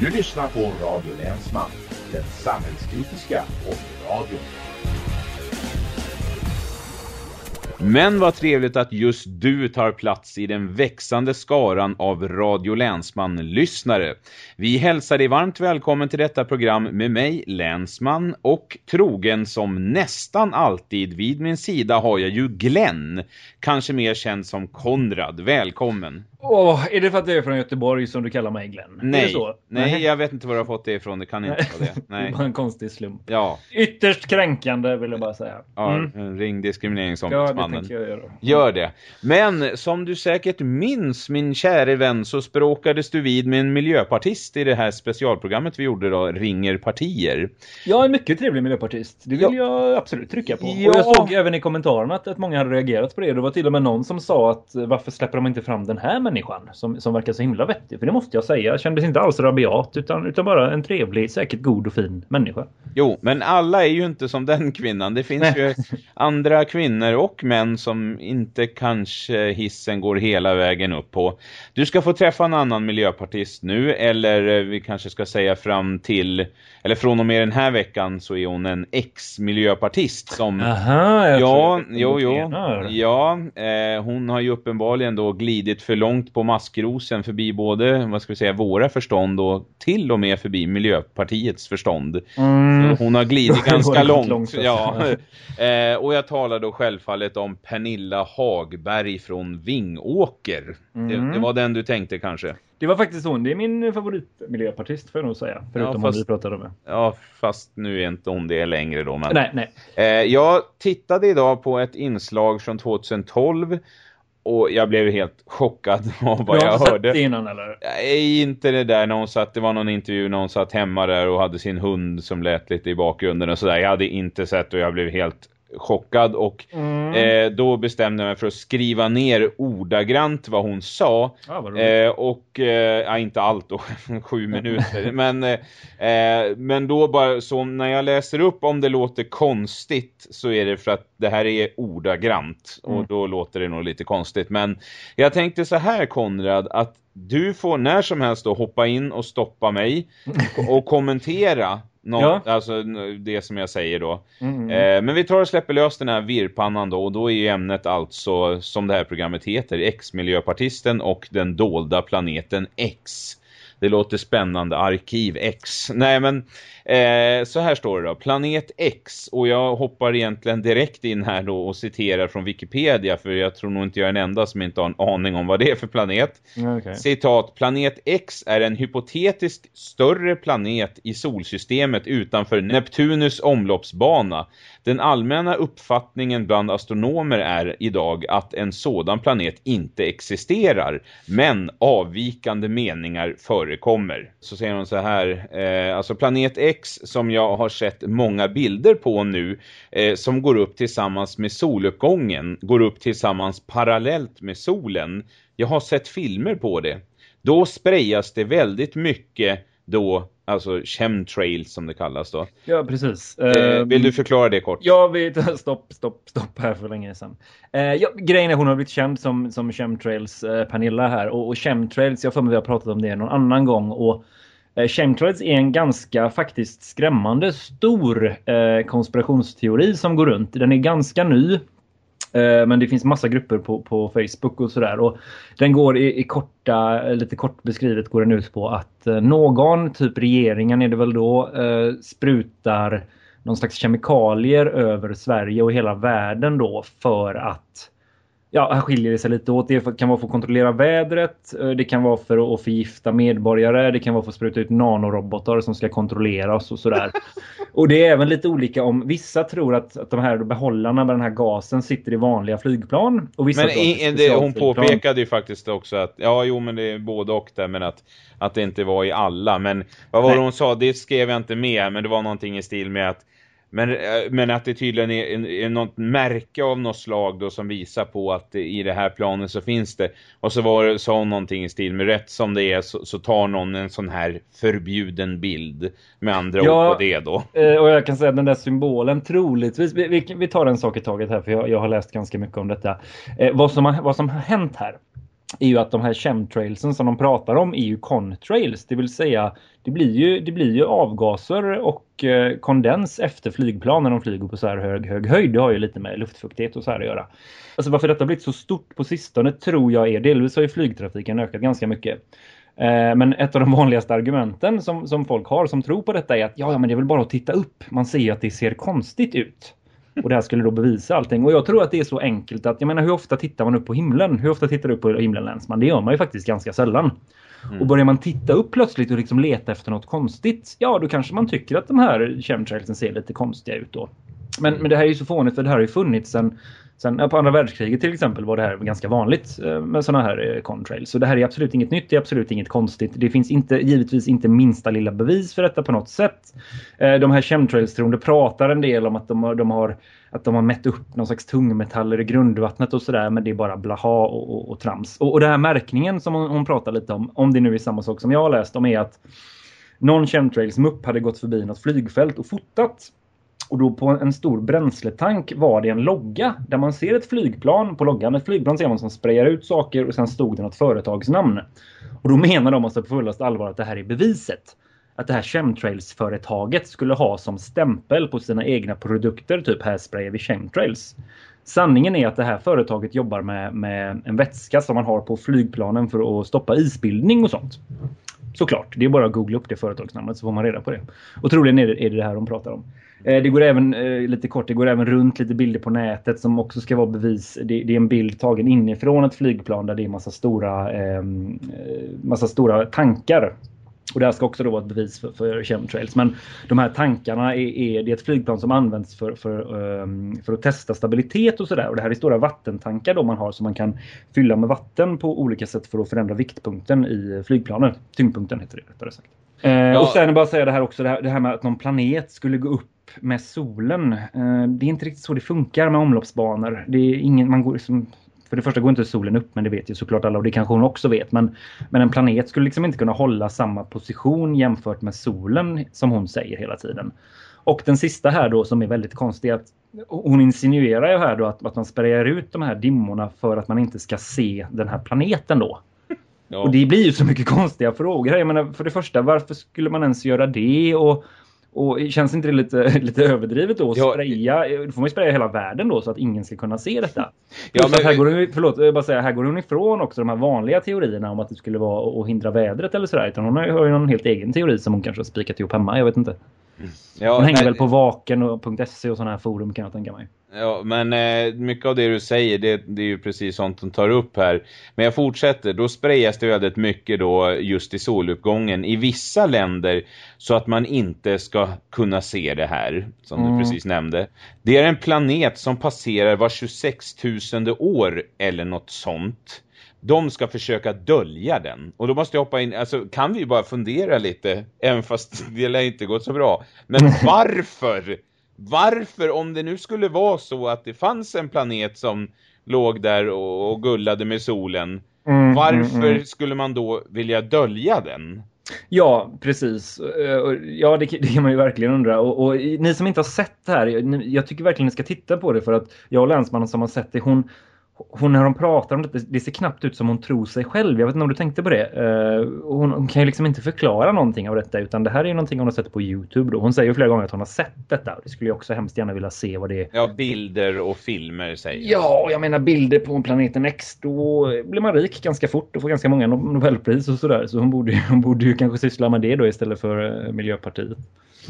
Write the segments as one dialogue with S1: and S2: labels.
S1: Du lyssnar på Radio Länsman, den samhällskritiska radion.
S2: Men vad trevligt att just du tar plats i den växande skaran av Radio Länsman-lyssnare. Vi hälsar dig varmt välkommen till detta program med mig, Länsman, och trogen som nästan alltid vid min sida har jag ju Glenn, kanske mer känd som Konrad. Välkommen!
S3: Åh, är det för att jag är från Göteborg som du kallar mig Glenn?
S2: Nej, nej, jag vet inte var du har fått det ifrån. Det kan inte vara det. Nej.
S3: var en konstig slump.
S2: Ja.
S3: Ytterst kränkande vill jag bara säga.
S2: Ja, mm. ring diskrimineringsombudsmannen. Ja, det
S3: jag göra.
S2: Gör det. Men som du säkert minns, min käre vän, så språkades du vid med en miljöpartist i det här specialprogrammet vi gjorde då, Ringer partier.
S3: Är en mycket trevlig miljöpartist. Det vill ja. jag absolut trycka på. Ja. Och jag såg även i kommentarerna att, att många hade reagerat på det. Det var till och med någon som sa att varför släpper de inte fram den här människan som, som verkar så himla vettig. För det måste jag säga. Kändes inte alls rabiat utan, utan bara en trevlig, säkert god och fin människa.
S2: Jo, men alla är ju inte som den kvinnan. Det finns ju andra kvinnor och män som inte kanske hissen går hela vägen upp på. Du ska få träffa en annan miljöpartist nu eller eh, vi kanske ska säga fram till eller från och med den här veckan så är hon en ex-miljöpartist som
S3: Aha,
S2: jag ja, jo, jo, ja, eh, hon har ju uppenbarligen då glidit för långt på maskrosen förbi både, vad ska vi säga, våra förstånd och till och med förbi Miljöpartiets förstånd. Mm. hon har glidit ganska långt. långt ja. eh, och jag talar då självfallet om Pernilla Hagberg från Vingåker. Mm. Det, det var den du tänkte kanske.
S3: Det var faktiskt hon. Det är min favoritmiljöpartist får jag nog säga. Förutom ja, fast, vi pratade med.
S2: Ja, fast nu är inte hon det längre då. Men,
S3: nej, nej.
S2: Eh, jag tittade idag på ett inslag från 2012 och jag blev helt chockad av vad jag hörde.
S3: Du har innan eller?
S2: Nej, inte det där när hon satt, det var någon intervju när hon satt hemma där och hade sin hund som lät lite i bakgrunden och sådär. Jag hade inte sett och jag blev helt chockad och mm. eh, då bestämde jag mig för att skriva ner ordagrant vad hon sa. Ah, eh, och eh, ja, inte allt då, sju minuter. Men, eh, men då bara så när jag läser upp om det låter konstigt så är det för att det här är ordagrant. Och mm. då låter det nog lite konstigt. Men jag tänkte så här Konrad att du får när som helst då hoppa in och stoppa mig och kommentera Nå, ja. Alltså det som jag säger då. Mm. Eh, men vi tar och släpper lös den här virpannan då. Och då är ju ämnet alltså, som det här programmet heter, X-miljöpartisten och den dolda planeten X. Det låter spännande. Arkiv X. Nej men eh, så här står det då. Planet X. Och jag hoppar egentligen direkt in här då och citerar från Wikipedia. För jag tror nog inte jag är den enda som inte har en aning om vad det är för planet. Okay. Citat. Planet X är en hypotetisk större planet i solsystemet utanför Neptunus omloppsbana. Den allmänna uppfattningen bland astronomer är idag att en sådan planet inte existerar, men avvikande meningar förekommer. Så säger hon så här, eh, alltså planet X som jag har sett många bilder på nu, eh, som går upp tillsammans med soluppgången, går upp tillsammans parallellt med solen. Jag har sett filmer på det. Då sprayas det väldigt mycket då Alltså chemtrails som det kallas då.
S3: Ja, precis.
S2: Eh, vill du förklara det kort?
S3: Ja, vi stopp, stopp, stopp här för länge sedan. Eh, ja, grejen är hon har blivit känd som, som chemtrails eh, Pernilla här. Och, och chemtrails, jag får mig vi har pratat om det någon annan gång. Och Eh, chemtrails är en ganska faktiskt skrämmande stor eh, konspirationsteori som går runt. Den är ganska ny. Eh, men det finns massa grupper på, på Facebook och sådär. Och den går i, i, korta, lite kort beskrivet går den ut på att någon, typ regeringen är det väl då, sprutar någon slags kemikalier över Sverige och hela världen då för att Ja, här skiljer det sig lite åt. Det kan vara för att kontrollera vädret. Eh, det kan vara för att förgifta medborgare. Det kan vara för att spruta ut nanorobotar som ska kontrollera oss och sådär. och det är även lite olika om vissa tror att, att de här behållarna med den här gasen sitter i vanliga flygplan. Och vissa
S2: men i, det, hon påpekade ju faktiskt också att ja, jo men det är både och där men att, att det inte var i alla. Men vad var det hon sa? Det skrev jag inte med men det var någonting i stil med att men, eh, men att det tydligen är, är, är något märke av något slag då som visar på att i det här planen så finns det. Och så var det, sa hon någonting i stil med rätt som det är så, så tar någon en sån här förbjuden bild med andra ja, ord på det då.
S3: Eh, och jag kan säga att den där symbolen troligtvis, vi, vi, vi tar en sak i taget här för jag, jag har läst ganska mycket om detta. Eh, vad, som har, vad som har hänt här är ju att de här chemtrailsen som de pratar om är ju contrails. Det vill säga det blir ju, det blir ju avgaser och eh, kondens efter flygplan när de flyger på så här hög, hög höjd. Det har ju lite med luftfuktighet och så här att göra. Alltså varför detta blivit så stort på sistone tror jag är delvis har ju flygtrafiken ökat ganska mycket. Eh, men ett av de vanligaste argumenten som, som folk har som tror på detta är att ja, ja, men det är väl bara att titta upp. Man ser ju att det ser konstigt ut. Och det här skulle då bevisa allting. Och jag tror att det är så enkelt att, jag menar hur ofta tittar man upp på himlen? Hur ofta tittar du upp på himlen Länsman? Det gör man ju faktiskt ganska sällan. Mm. Och börjar man titta upp plötsligt och liksom leta efter något konstigt, ja då kanske man tycker att de här chemtrailsen ser lite konstiga ut då. Men, men det här är ju så fånigt för det här har ju funnits sen Sen på andra världskriget till exempel var det här ganska vanligt eh, med sådana här eh, contrails. Så det här är absolut inget nytt, det är absolut inget konstigt. Det finns inte, givetvis inte minsta lilla bevis för detta på något sätt. Eh, de här chemtrails-troende pratar en del om att de, de, har, att de har mätt upp någon slags tungmetaller i grundvattnet och sådär. Men det är bara blaha och, och, och trams. Och, och den här märkningen som hon, hon pratar lite om, om det nu är samma sak som jag har läst om, är att någon chemtrails-mupp hade gått förbi något flygfält och fotat och då på en stor bränsletank var det en logga där man ser ett flygplan. På loggan ett flygplan ser man som sprayar ut saker och sen stod det något företagsnamn. Och då menar de alltså på fullast allvar att det här är beviset. Att det här chemtrails-företaget skulle ha som stämpel på sina egna produkter, typ här sprayar vi chemtrails. Sanningen är att det här företaget jobbar med, med en vätska som man har på flygplanen för att stoppa isbildning och sånt. Såklart, det är bara att googla upp det företagsnamnet så får man reda på det. Och troligen är det, är det det här de pratar om. Eh, det går även, eh, lite kort, det går även runt lite bilder på nätet som också ska vara bevis. Det, det är en bild tagen inifrån ett flygplan där det är massa stora, ehm, eh, massa stora tankar. Och det här ska också då vara ett bevis för, för chemtrails. Men de här tankarna är, är, det är ett flygplan som används för, för, um, för att testa stabilitet och sådär. Och det här är stora vattentankar då man har som man kan fylla med vatten på olika sätt för att förändra viktpunkten i flygplanet. Tyngdpunkten heter det rättare sagt. Eh, ja. Och sen bara säga det här också, det här, det här med att någon planet skulle gå upp med solen. Eh, det är inte riktigt så det funkar med omloppsbanor. Det är ingen, man går liksom, för det första går inte solen upp, men det vet ju såklart alla och det kanske hon också vet. Men, men en planet skulle liksom inte kunna hålla samma position jämfört med solen som hon säger hela tiden. Och den sista här då som är väldigt konstig att hon insinuerar ju här då att, att man sprayar ut de här dimmorna för att man inte ska se den här planeten då. Ja. Och det blir ju så mycket konstiga frågor. Jag menar, för det första, varför skulle man ens göra det? Och och känns inte det lite, lite överdrivet då att ja. spraya? Då får man ju spraya hela världen då så att ingen ska kunna se detta. ja, men... här, går hon, förlåt, jag bara säga, här går hon ifrån också de här vanliga teorierna om att det skulle vara att hindra vädret eller sådär. Utan hon har ju någon helt egen teori som hon kanske har spikat ihop hemma, jag vet inte. Ja, hon hänger nej, väl på vaken och .se och sådana här forum kan jag tänka mig.
S2: Ja, men eh, mycket av det du säger, det, det, är ju precis sånt hon tar upp här. Men jag fortsätter, då sprayas det väldigt mycket då just i soluppgången i vissa länder så att man inte ska kunna se det här, som mm. du precis nämnde. Det är en planet som passerar var 26 000 år eller något sånt de ska försöka dölja den. Och då måste jag hoppa in, alltså kan vi bara fundera lite, även fast det lär inte gått så bra. Men varför? Varför, om det nu skulle vara så att det fanns en planet som låg där och, och gullade med solen, mm, varför mm, mm. skulle man då vilja dölja den?
S3: Ja, precis. Eh, ja, det, det kan man ju verkligen undra. Och, och, ni som inte har sett det här, jag tycker verkligen ni ska titta på det för att jag och länsmannen som har sett det, hon, hon när hon pratar om det, det ser knappt ut som hon tror sig själv. Jag vet inte om du tänkte på det. Uh, hon, hon, kan ju liksom inte förklara någonting av detta utan det här är ju någonting hon har sett på Youtube. Då. Hon säger ju flera gånger att hon har sett detta. Det skulle jag också hemskt gärna vilja se vad det är.
S2: Ja, bilder och filmer säger.
S3: Ja, jag menar bilder på planeten X. Då blir man rik ganska fort och får ganska många Nobelpris och sådär. Så hon borde, hon borde ju kanske syssla med det då istället för uh, Miljöpartiet.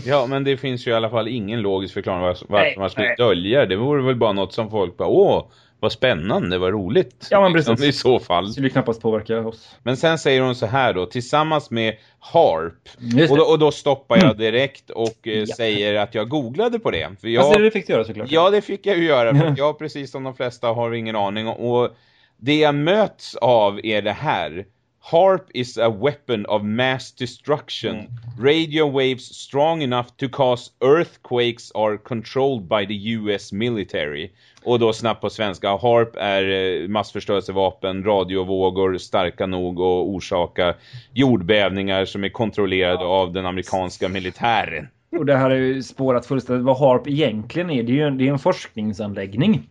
S2: Ja, men det finns ju i alla fall ingen logisk förklaring varför nej, man skulle nej. dölja. Det vore väl bara något som folk bara, åh, vad spännande, vad roligt.
S3: Ja, men precis.
S2: I så fall. Det
S3: skulle knappast påverka oss.
S2: Men sen säger hon så här då, tillsammans med Harp. Och då, och då, stoppar jag mm. direkt och eh, ja. säger att jag googlade på det.
S3: För jag, alltså, det fick du göra såklart.
S2: Ja, det fick jag ju göra. För jag, precis som de flesta, har ingen aning. Och det jag möts av är det här. HARP is a weapon of mass destruction. Mm. Radio waves strong enough to cause earthquakes are controlled by the US military. Och då snabbt på svenska. HARP är eh, massförstörelsevapen, radiovågor starka nog att orsaka jordbävningar som är kontrollerade av den amerikanska militären.
S3: Och det här är ju spårat fullständigt. Vad HARP egentligen är, det är ju en, det är en forskningsanläggning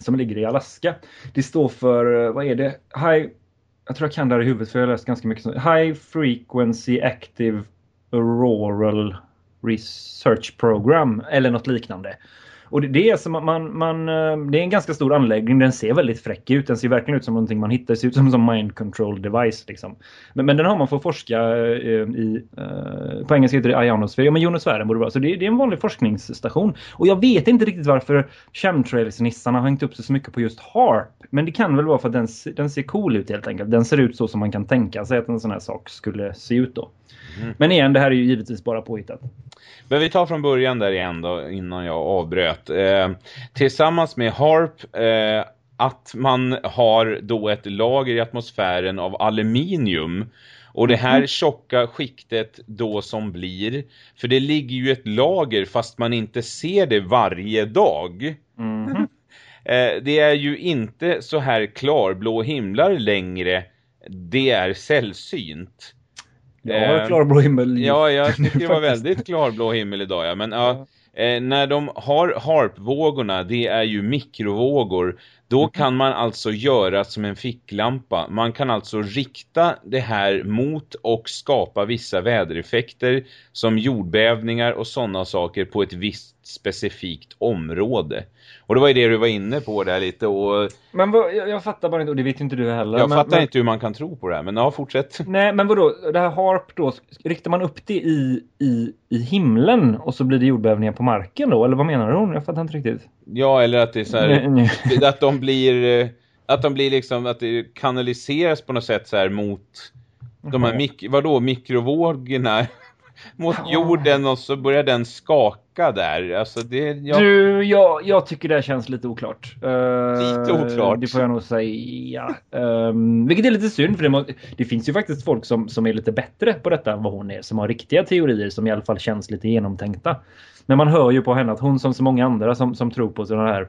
S3: som ligger i Alaska. Det står för, eh, vad är det? High jag tror jag kan det här i huvudet för jag har läst ganska mycket. High Frequency Active Auroral Research Program eller något liknande. Och det, det, är som man, man, eh, det är en ganska stor anläggning. Den ser väldigt fräck ut. Den ser verkligen ut som någonting man hittar. Det ser ut som en mind control device. Liksom. Men, men den har man fått forska eh, i... Eh, på engelska heter det ionosfär. Ja, men jonosfären borde vara. Så det, det, är en vanlig forskningsstation. Och jag vet inte riktigt varför chemtrails-nissarna har hängt upp sig så mycket på just HARP. Men det kan väl vara för att den, den ser cool ut helt enkelt. Den ser ut så som man kan tänka sig att en sån här sak skulle se ut då. Mm. Men igen, det här är ju givetvis bara påhittat.
S2: Men vi tar från början där igen då, innan jag avbröt. Eh, tillsammans med HARP, eh, att man har då ett lager i atmosfären av aluminium. Och det här mm. tjocka skiktet då som blir, för det ligger ju ett lager fast man inte ser det varje dag. Mm. det är ju inte så här klarblå himlar längre, det är sällsynt.
S3: Ja, klarblå himmel.
S2: Ja, jag tycker det var väldigt klarblå himmel idag. Ja. Men ja. Eh, när de har harpvågorna, det är ju mikrovågor. Då mm. kan man alltså göra som en ficklampa. Man kan alltså rikta det här mot och skapa vissa vädereffekter som jordbävningar och sådana saker på ett visst specifikt område. Och det var ju det du var inne på där lite och...
S3: Men vad, jag, jag, fattar bara inte, och det vet inte du heller.
S2: Jag
S3: men,
S2: fattar men... inte hur man kan tro på det här, men ja, fortsätt.
S3: Nej, men vadå, det här HARP då, riktar man upp det i, i, i himlen och så blir det jordbävningar på marken då? Eller vad menar du? Jag fattar inte riktigt.
S2: Ja, eller att det är så här, att de blir... Eh, att de blir liksom, att det kanaliseras på något sätt så här mot... De här, mik vadå, mikrovågorna mot jorden och så börjar den skaka där. Alltså det,
S3: jag... Du, jag, jag tycker det känns lite oklart.
S2: Uh, lite oklart.
S3: Det får jag nog säga. Um, vilket är lite synd för det, må, det, finns ju faktiskt folk som, som är lite bättre på detta än vad hon är. Som har riktiga teorier som i alla fall känns lite genomtänkta. Men man hör ju på henne att hon som så många andra som, som tror på sådana här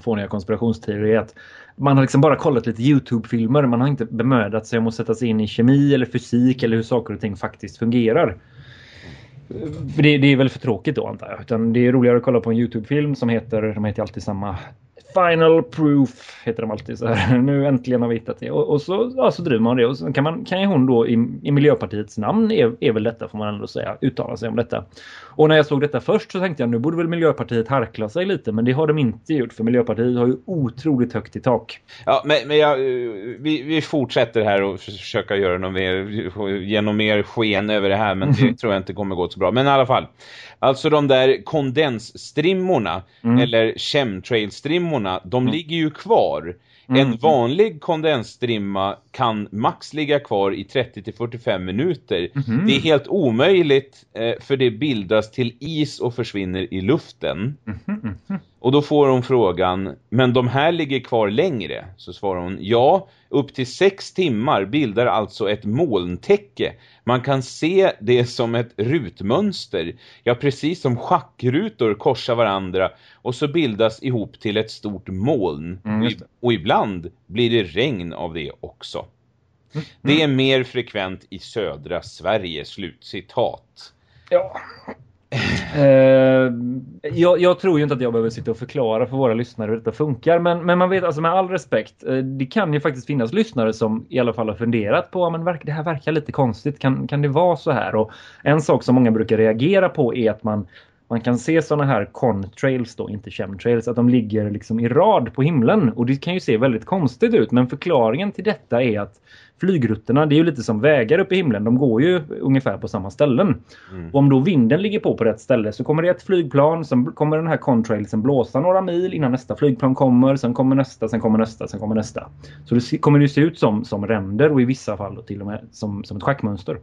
S3: fåniga konspirationsteorier att man har liksom bara kollat lite Youtube-filmer. Man har inte bemödat sig om att sätta sig in i kemi eller fysik eller hur saker och ting faktiskt fungerar. För det, det, är väl för tråkigt då antar jag. Utan det är roligare att kolla på en Youtube-film som heter, de heter alltid samma Final proof heter de alltid så här. Nu äntligen har vi hittat det. Och, och så, ja, så driver man det. Och så kan, man, kan ju hon då i, i Miljöpartiets namn är, är väl detta får man ändå säga. Uttala sig om detta. Och när jag såg detta först så tänkte jag nu borde väl Miljöpartiet harkla sig lite. Men det har de inte gjort för Miljöpartiet har ju otroligt högt i tak.
S2: Ja men, men jag, vi, vi fortsätter här och försöka göra något mer, ge något mer sken över det här. Men det mm. tror jag inte kommer gå så bra. Men i alla fall. Alltså de där kondensstrimmorna mm. eller chemtrailstrimmorna, de mm. ligger ju kvar. Mm. En vanlig kondensstrimma kan max ligga kvar i 30-45 minuter. Mm. Det är helt omöjligt eh, för det bildas till is och försvinner i luften. Mm. Och då får hon frågan, men de här ligger kvar längre? Så svarar hon, ja, upp till sex timmar bildar alltså ett molntäcke. Man kan se det som ett rutmönster. Ja, precis som schackrutor korsar varandra och så bildas ihop till ett stort moln. Mm, och ibland blir det regn av det också. Mm. Det är mer frekvent i södra Sverige, slutcitat.
S3: Ja, Eh, jag, jag, tror ju inte att jag behöver sitta och förklara för våra lyssnare hur detta funkar. Men, men man vet alltså med all respekt. eh, det kan ju faktiskt finnas lyssnare som i alla fall har funderat på men det här verkar lite konstigt. Kan, kan det vara så här? Och en sak som många brukar reagera på är att man, man kan se sådana här contrails då, inte chemtrails, att de ligger liksom i rad på himlen. Och det kan ju se väldigt konstigt ut. Men förklaringen till detta är att flygrutterna, det är ju lite som vägar uppe i himlen. De går ju ungefär på samma ställen. Mm. Och om då vinden ligger på på rätt ställe så kommer det ett flygplan, sen kommer den här contrailsen blåsa några mil innan nästa flygplan kommer, sen kommer nästa, sen kommer nästa, sen kommer nästa. Så det kommer det se ut som, som ränder och i vissa fall till och med som, som ett schackmönster.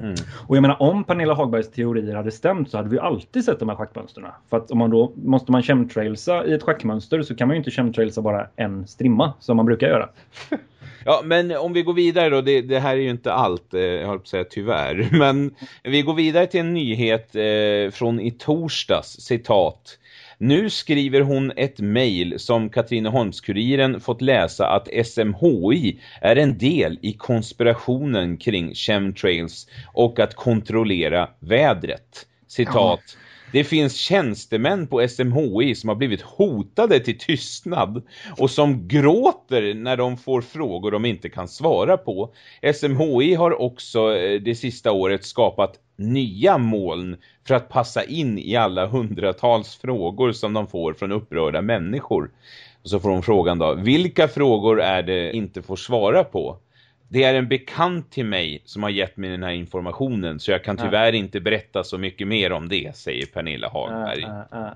S3: Mm. Och jag menar om Pernilla Hagbergs teorier hade stämt så hade vi alltid sett de här schackmönsterna. För att om man då måste man chemtrailsa i ett schackmönster så kan man ju inte chemtrailsa bara en strimma som man brukar göra.
S2: Ja, men om vi går vidare då, det, det här är ju inte allt, eh, jag höll på att säga tyvärr. Men vi går vidare till en nyhet eh, från i torsdags, citat. Nu skriver hon ett mejl som Katrineholmskuriren fått läsa att SMHI är en del i konspirationen kring chemtrails och att kontrollera vädret. Citat. Ja. Det finns tjänstemän på SMHI som har blivit hotade till tystnad och som gråter när de får frågor de inte kan svara på. SMHI har också eh, det sista året skapat nya moln för att passa in i alla hundratals frågor som de får från upprörda människor. Och så får de frågan då, vilka frågor är det inte får svara på? Det är en bekant till mig som har gett mig den här informationen så jag kan tyvärr ja. inte berätta så mycket mer om det, säger Pernilla Hagberg. Ja,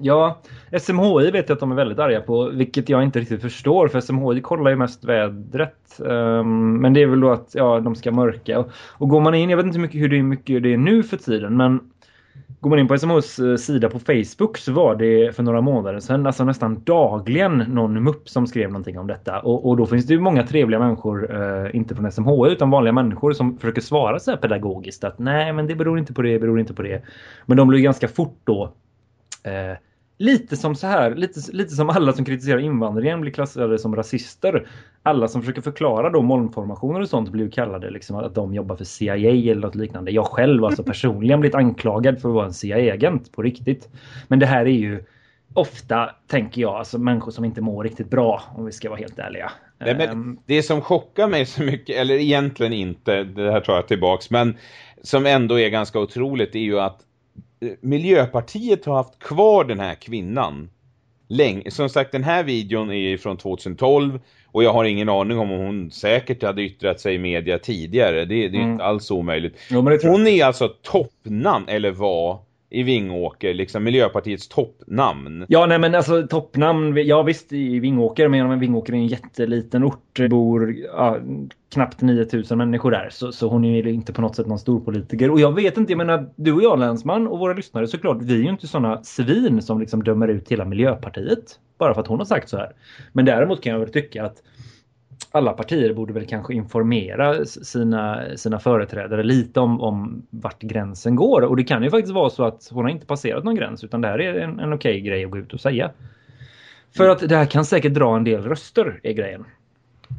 S3: ja, ja, SMHI vet jag att de är väldigt arga på, vilket jag inte riktigt förstår för SMHI kollar ju mest vädret. Um, men det är väl då att ja, de ska mörka. Och, och går man in, jag vet inte hur mycket, hur det är, mycket det är nu för tiden, men Går man in på SMHs eh, sida på Facebook så var det för några månader sedan alltså nästan dagligen någon mupp som skrev någonting om detta. Och, och då finns det ju många trevliga människor, eh, inte från SMH utan vanliga människor som försöker svara så här pedagogiskt att nej men det beror inte på det, beror inte på det. Men de blir ganska fort då eh, lite som så här, lite, lite som alla som kritiserar invandringen blir klassade som rasister. Alla som försöker förklara då molnformationer och sånt blir kallade liksom att de jobbar för CIA eller något liknande. Jag själv alltså personligen blivit anklagad för att vara en CIA-agent på riktigt. Men det här är ju ofta, tänker jag, alltså människor som inte mår riktigt bra om vi ska vara helt ärliga.
S2: Nej, ehm. det som chockar mig så mycket, eller egentligen inte, det här tar jag tillbaks, men som ändå är ganska otroligt är ju att Miljöpartiet har haft kvar den här kvinnan länge. Som sagt, den här videon är från 2012 och jag har ingen aning om hon säkert hade yttrat sig i media tidigare. Det, det är mm. inte alls omöjligt. Jo, hon är alltså toppnamn, eller var i Vingåker, liksom Miljöpartiets toppnamn.
S3: Ja, nej men alltså toppnamn, ja visst i Vingåker, men Vingåker är en jätteliten ort. Det bor ja, knappt 9000 människor där, så, så hon är inte på något sätt någon stor politiker. Och jag vet inte, jag menar, du och jag länsman och våra lyssnare såklart, vi är ju inte sådana svin som liksom dömer ut hela Miljöpartiet. Bara för att hon har sagt så här. Men däremot kan jag väl tycka att alla partier borde väl kanske informera sina, sina företrädare lite om, om vart gränsen går. Och det kan ju faktiskt vara så att hon har inte passerat någon gräns utan det här är en, en okej grej att gå ut och säga. För att det här kan säkert dra en del röster är grejen.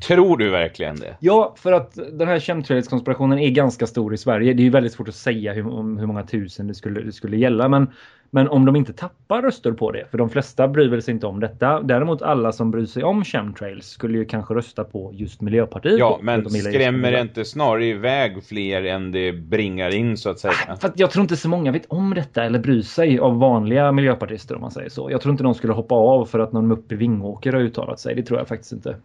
S2: Tror du verkligen det?
S3: Ja, för att den här chemtrails-konspirationen är ganska stor i Sverige. Det är ju väldigt svårt att säga hur, om hur många tusen det skulle, det skulle gälla. Men, men om de inte tappar röster på det, för de flesta bryr väl sig inte om detta. Däremot alla som bryr sig om chemtrails skulle ju kanske rösta på just Miljöpartiet.
S2: Ja, men skrämmer det inte snarare iväg fler än det bringar in så att säga?
S3: Ah, för att jag tror inte så många vet om detta eller bryr sig av vanliga miljöpartister om man säger så. Jag tror inte de skulle hoppa av för att någon mupp i Vingåker har uttalat sig. Det tror jag faktiskt inte.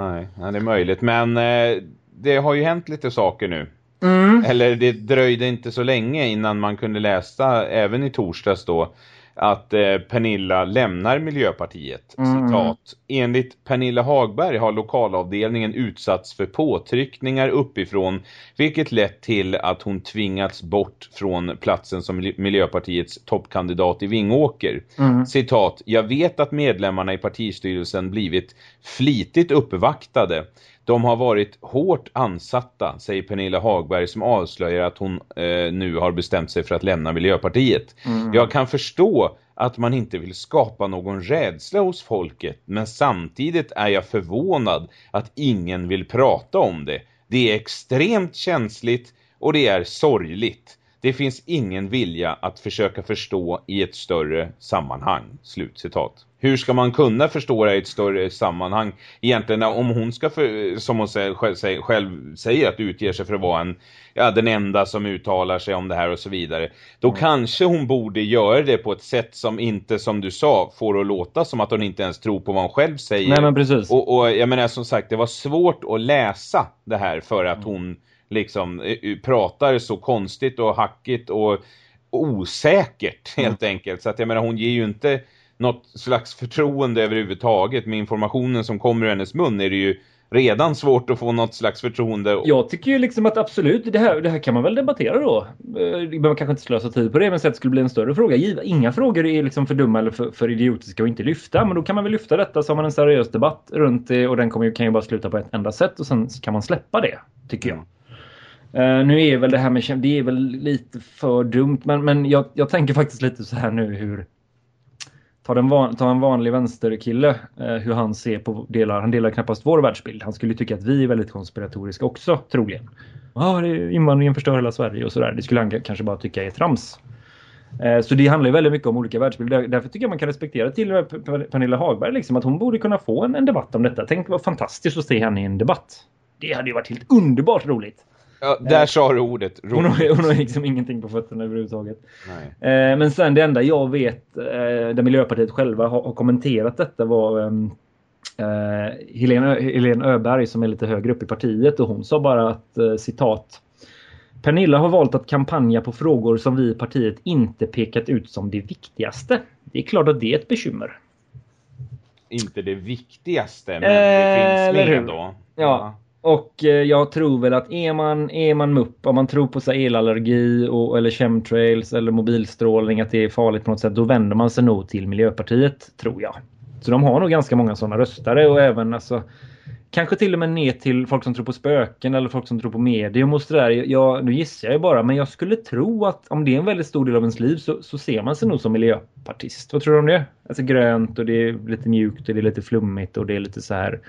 S2: Nej, det är möjligt. Men eh, det har ju hänt lite saker nu. Mm. Eller det dröjde inte så länge innan man kunde läsa, även i torsdags då, att eh, Pernilla lämnar Miljöpartiet. Mm. Citat. Enligt Pernilla Hagberg har lokalavdelningen utsatts för påtryckningar uppifrån vilket lett till att hon tvingats bort från platsen som Miljöpartiets toppkandidat i Vingåker. Mm. Citat. Jag vet att medlemmarna i partistyrelsen blivit flitigt uppvaktade de har varit hårt ansatta, säger Pernilla Hagberg som avslöjar att hon eh, nu har bestämt sig för att lämna Miljöpartiet. Mm. Jag kan förstå att man inte vill skapa någon rädsla hos folket, men samtidigt är jag förvånad att ingen vill prata om det. Det är extremt känsligt och det är sorgligt. Det finns ingen vilja att försöka förstå i ett större sammanhang. Slutcitat hur ska man kunna förstå det i ett större sammanhang egentligen om hon ska, för, som hon själv, själv säger, att utger sig för att vara en, ja, den enda som uttalar sig om det här och så vidare. Då mm. kanske hon borde göra det på ett sätt som inte, som du sa, får att låta som att hon inte ens tror på vad hon själv säger.
S3: Nej, men precis.
S2: Och, och jag menar som sagt, det var svårt att läsa det här för att mm. hon liksom eh, eh, pratar så konstigt och hackigt och osäkert helt mm. enkelt. Så att jag menar, hon ger ju inte något slags förtroende överhuvudtaget med informationen som kommer ur hennes mun är det ju redan svårt att få något slags förtroende.
S3: Jag tycker ju liksom att absolut, det här, det här kan man väl debattera då. Eh, man kanske inte slösa tid på det, men så att det skulle bli en större fråga. Inga frågor är liksom för dumma eller för, för idiotiska att inte lyfta, men då kan man väl lyfta detta så har man en seriös debatt runt det och den kommer, kan ju bara sluta på ett enda sätt och sen kan man släppa det, tycker jag. Uh, nu är väl det här med det är väl lite för dumt, men, men jag, jag tänker faktiskt lite så här nu hur Ta, den van, ta en vanlig vänsterkille eh, hur han ser på delar. Han delar knappast vår världsbild. Han skulle tycka att vi är väldigt konspiratoriska också, troligen. Ja, ah, invandringen förstör hela Sverige och sådär. Det skulle han kanske bara tycka är trams. Eh, så det handlar ju väldigt mycket om olika världsbilder. Därför tycker jag man kan respektera till Pernilla Hagberg. Liksom, att hon borde kunna få en, en debatt om detta. Tänk vad fantastiskt att se henne i en debatt. Det hade ju varit helt underbart roligt.
S2: Ja, där sa du ordet.
S3: Hon har, hon har liksom ingenting på fötterna överhuvudtaget. Nej. men sen det enda jag vet där Miljöpartiet själva har, har kommenterat detta var um, eh, Helene, Helene Öberg som är lite högre upp i partiet och hon sa bara att eh, citat Pernilla har valt att kampanja på frågor som vi i partiet inte pekat ut som det viktigaste. Det är klart att det är ett bekymmer.
S2: Inte det viktigaste, men det finns med då.
S3: Ja. Och eh, jag tror väl att är man, är man mupp, om man tror på så elallergi och, eller chemtrails eller mobilstrålning, att det är farligt på något sätt, då vänder man sig nog till Miljöpartiet, tror jag. Så de har nog ganska många sådana röstare och även alltså Kanske till och med ner till folk som tror på spöken eller folk som tror på medium och sådär. Jag, nu gissar jag ju bara, men jag skulle tro att om det är en väldigt stor del av ens liv så, så ser man sig nog som miljöpartist. Vad tror du om det? Alltså grönt och det är lite mjukt och det är lite flummigt och det är lite så här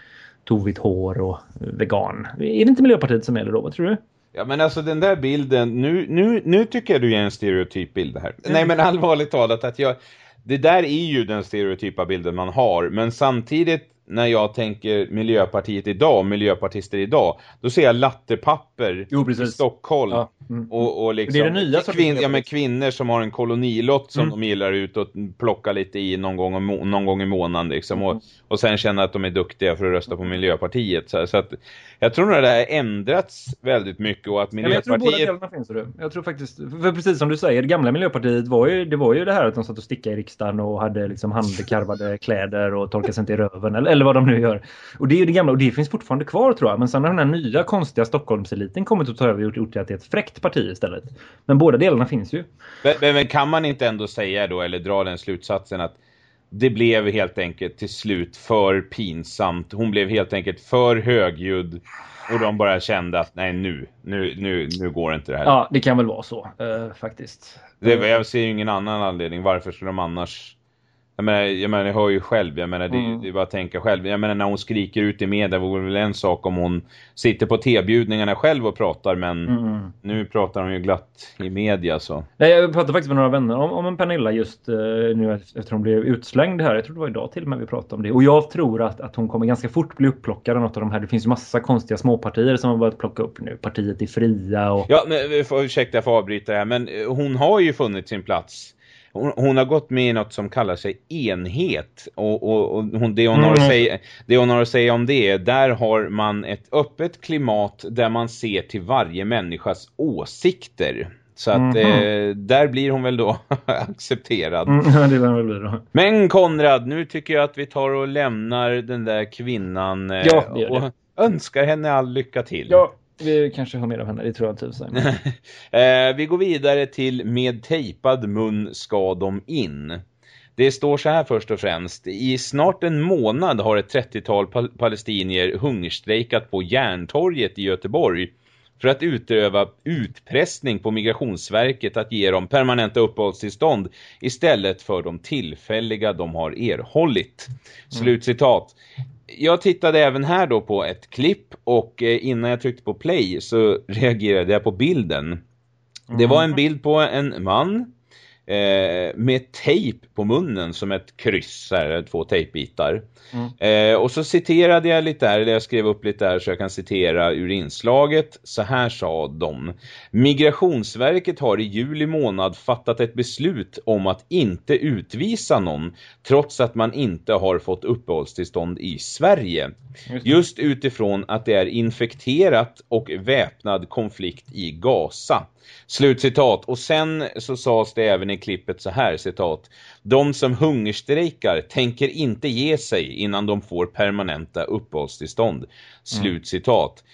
S3: tovigt hår och vegan. Är det inte Miljöpartiet som gäller då? Vad tror du?
S2: Ja men alltså den där bilden, nu, nu, nu tycker jag du ger en stereotyp bild här. Mm. Nej men allvarligt talat att jag, det där är ju den stereotypa bilden man har. Men samtidigt när jag tänker Miljöpartiet idag, miljöpartister idag, då ser jag lattepapper
S3: jo,
S2: i Stockholm. Ja.
S3: Mm.
S2: Och, och liksom,
S3: det är det nya som
S2: kvin ja, men kvinnor som har en kolonilott som mm. de gillar ut och plocka lite i någon gång, någon gång i månaden. Liksom, och, och sen känna att de är duktiga för att rösta på Miljöpartiet. Så, så att, jag tror att det har ändrats väldigt mycket och att Miljöpartiet... Ja, jag tror båda
S3: delarna finns det. Jag tror faktiskt, för precis som du säger, det gamla Miljöpartiet var ju, det var ju det här att de satt och stickade i riksdagen och hade liksom handkarvade kläder och torkade sig inte i röven eller, eller vad de nu gör. Och det är ju det gamla och det finns fortfarande kvar tror jag. Men sen har den här nya konstiga Stockholmseliten kommit att ta över och gjort det till ett fräckt parti istället. Men båda delarna finns ju.
S2: Men, men, kan man inte ändå säga då eller dra den slutsatsen att det blev helt enkelt till slut för pinsamt. Hon blev helt enkelt för högljudd. Och de bara kände att nej nu, nu, nu, nu går inte det här.
S3: Ja, det kan väl vara så uh, faktiskt.
S2: Det, jag ser ju ingen annan anledning. Varför skulle de annars jag menar, jag menar, jag hör ju själv, jag menar, det, mm. det är bara att tänka själv. Jag menar, när hon skriker ut i media vore väl en sak om hon sitter på tebjudningarna själv och pratar, men mm. nu pratar hon ju glatt i media så.
S3: Nej, jag pratade faktiskt med några vänner om, om en Pernilla just uh, nu efter hon blev utslängd här. Jag tror det var idag till och med vi pratade om det. Och jag tror att, att hon kommer ganska fort bli upplockad av något av de här. Det finns ju massa konstiga småpartier som har börjat plocka upp nu. Partiet är fria och...
S2: Ja, men, ursäkta jag får avbryta här, men eh, hon har ju funnit sin plats hon, hon, har gått med i något som kallar sig enhet. Och, och, och hon, det, hon mm. har att säga, det hon har att säga om det, där har man ett öppet klimat där man ser till varje människas åsikter. Så att mm. eh, där blir hon väl då accepterad.
S3: Mm, det väl bli då.
S2: Men Konrad, nu tycker jag att vi tar och lämnar den där kvinnan eh,
S3: ja, det
S2: och önskar henne all lycka till.
S3: Ja, vi kanske har mer av henne, det tror jag typ tusen.
S2: eh, vi går vidare till med tejpad mun ska de in. Det står så här först och främst. I snart en månad har ett 30-tal pal palestinier hungerstrejkat på Järntorget i Göteborg för att utöva utpressning på Migrationsverket att ge dem permanenta uppehållstillstånd istället för de tillfälliga de har erhållit. Mm. Slutcitat jag tittade även här då på ett klipp och eh, innan jag tryckte på play så reagerade jag på bilden. Det var en mm. bild på en man eh, med tejp på munnen som ett kryss, här, två tejpbitar. Mm. Eh, och så citerade jag lite där, eller jag skrev upp lite där så jag kan citera ur inslaget. Så här sa de. Migrationsverket har i juli månad fattat ett beslut om att inte utvisa någon trots att man inte har fått uppehållstillstånd i Sverige. Just, Just utifrån att det är infekterat och väpnad konflikt i Gaza. Slutcitat. Och sen så sades det även i klippet så här, citat. De som hungerstrejkar tänker inte ge sig innan de får permanenta uppehållstillstånd. Slutcitat. Mm.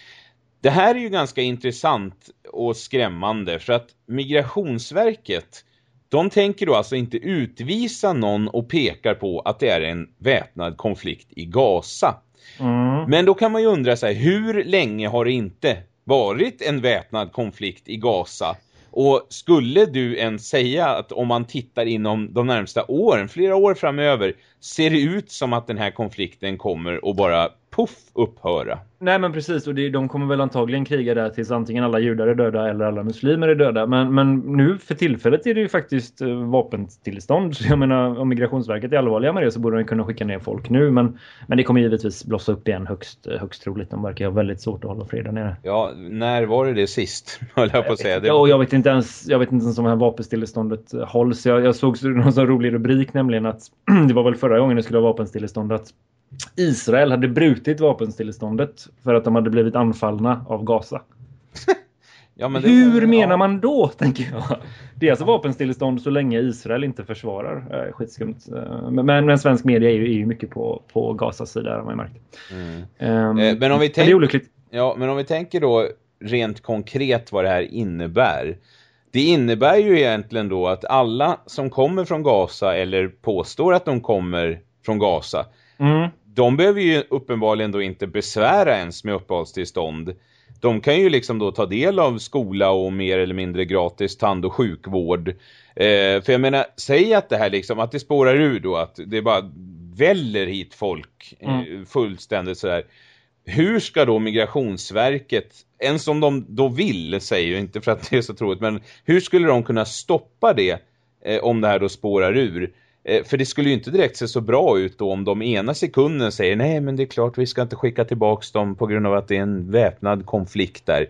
S2: Det här är ju ganska intressant och skrämmande för att Migrationsverket de tänker då alltså inte utvisa någon och pekar på att det är en väpnad konflikt i Gaza. Mm. Men då kan man ju undra sig, hur länge har det inte varit en väpnad konflikt i Gaza? Och skulle du ens säga att om man tittar inom de närmsta åren, flera år framöver, ser det ut som att den här konflikten kommer att bara poff upphöra.
S3: Nej men precis och det, de kommer väl antagligen kriga där tills antingen alla judar är döda eller alla muslimer är döda. Men, men nu för tillfället är det ju faktiskt uh, vapentillstånd. Så jag menar om Migrationsverket är allvarliga med det så borde de kunna skicka ner folk nu. Men, men det kommer givetvis blossa upp igen högst, högst troligt. De verkar ha väldigt svårt att hålla fred nere.
S2: Ja, när var det det sist? Höll jag på att säga. Det...
S3: Ja, jag vet inte ens, jag vet inte ens om det här vapenstilleståndet hålls. Jag, jag såg någon sån rolig rubrik nämligen att det var väl förra gången det skulle vara vapenstillestånd att Israel hade brutit vapenstilleståndet för att de hade blivit anfallna av Gaza. ja, det, Hur ja. menar man då, tänker jag? Det är alltså vapenstillestånd så länge Israel inte försvarar. Eh, skitskumt. Eh, men, men svensk media är ju, är ju mycket på, på Gazas sida, har man märkt.
S2: Mm. Um, eh, men om vi tänk... Det är olyckligt. Ja, men om vi tänker då rent konkret vad det här innebär. Det innebär ju egentligen då att alla som kommer från Gaza eller påstår att de kommer från Gaza Mm. De behöver ju uppenbarligen då inte besvära ens med uppehållstillstånd. De kan ju liksom då ta del av skola och mer eller mindre gratis tand- och sjukvård. Eh, för jag menar, säg att det här liksom, att det spårar ur då, att det bara väller hit folk eh, mm. fullständigt sådär. Hur ska då Migrationsverket, ens som de då vill, säger ju inte för att det är så troligt, men hur skulle de kunna stoppa det eh, om det här då spårar ur? Eh, för det skulle ju inte direkt se så bra ut då om de ena sekunden säger nej men det är klart vi ska inte skicka tillbaks dem på grund av att det är en väpnad konflikt där.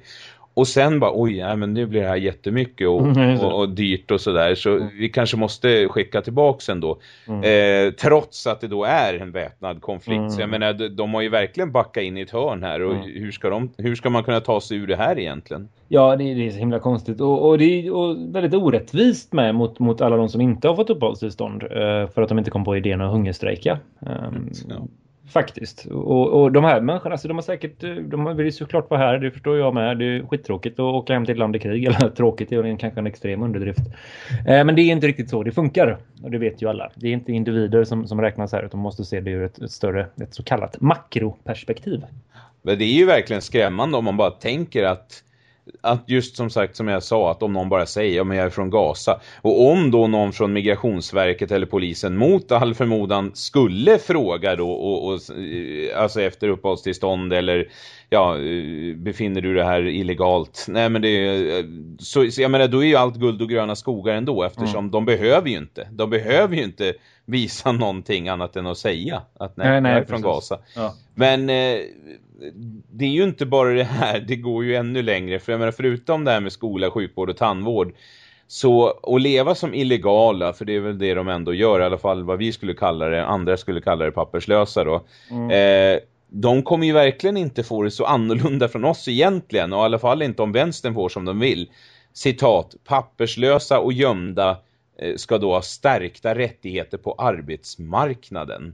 S2: Och sen bara, oj, ja, men nu blir det här jättemycket och, mm, och, och dyrt och sådär. Så mm. vi kanske måste skicka tillbaka ändå. Mm. Eh, trots att det då är en väpnad konflikt. Mm. Så jag menar, de, de har ju verkligen backat in i ett hörn här. Och mm. hur, ska de, hur ska man kunna ta sig ur det här egentligen?
S3: Ja, det, det är så himla konstigt. Och, och det är och väldigt orättvist med mot, mot alla de som inte har fått uppehållstillstånd. Eh, för att de inte kom på idén att hungerstrejka. Um, ja. Faktiskt. Och, och de här människorna, alltså, de har säkert, eh, de vill såklart vara här, det förstår jag med. Det är skittråkigt att åka hem till ett land i krig. Eller tråkigt är en, kanske en extrem underdrift. Eh, men det är inte riktigt så det funkar. Och det vet ju alla. Det är inte individer som, som räknas här utan man måste se det ur ett, ett större, ett så kallat makroperspektiv.
S2: Men det är ju verkligen skrämmande om man bara tänker att att just som sagt som jag sa att om någon bara säger om ja, jag är från Gaza. Och om då någon från Migrationsverket eller polisen mot all förmodan skulle fråga då och, och alltså efter uppehållstillstånd eller ja eh, befinner du det här illegalt nej men det eh, så, så jag menar då är ju allt guld och gröna skogar ändå eftersom mm. de behöver ju inte de behöver ju inte visa någonting annat än att säga att nej, nej, nej jag är från Gaza ja. men eh, det är ju inte bara det här, det går ju ännu längre. För jag menar, förutom det här med skola, sjukvård och tandvård. Så att leva som illegala, för det är väl det de ändå gör, i alla fall vad vi skulle kalla det, andra skulle kalla det papperslösa då. Mm. Eh, de kommer ju verkligen inte få det så annorlunda från oss egentligen, och i alla fall inte om vänstern får som de vill. Citat, papperslösa och gömda eh, ska då ha stärkta rättigheter på arbetsmarknaden.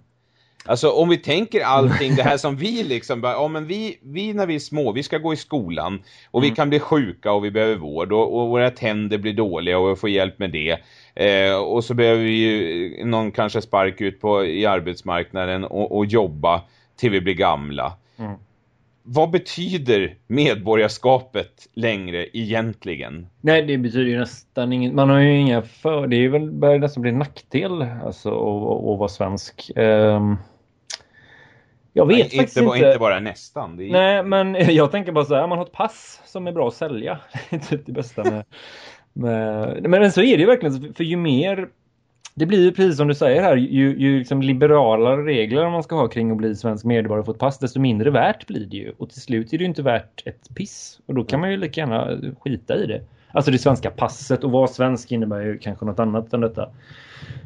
S2: Alltså om vi tänker allting, det här som vi liksom, bara, ja men vi, vi när vi är små, vi ska gå i skolan och mm. vi kan bli sjuka och vi behöver vård och, och våra tänder blir dåliga och vi får hjälp med det. Eh, och så behöver vi ju någon kanske spark ut på, i arbetsmarknaden och, och jobba till vi blir gamla. Mm. Vad betyder medborgarskapet längre egentligen?
S3: Nej, det betyder ju nästan inget. Man har ju inga för... Det är väl börjar nästan bli nackdel alltså, att, att vara svensk. Um... Jag vet Nej, faktiskt inte.
S2: Inte bara nästan.
S3: Är... Nej, men jag tänker bara så här, man har ett pass som är bra att sälja. Det är typ det bästa med... med... Men så är det ju verkligen, för ju mer... Det blir ju precis som du säger här, ju, ju liksom liberalare regler man ska ha kring att bli svensk medborgare och få ett pass, desto mindre värt blir det ju. Och till slut är det ju inte värt ett piss. Och då kan man ju lika gärna skita i det. Alltså det svenska passet och vara svensk innebär ju kanske något annat än detta.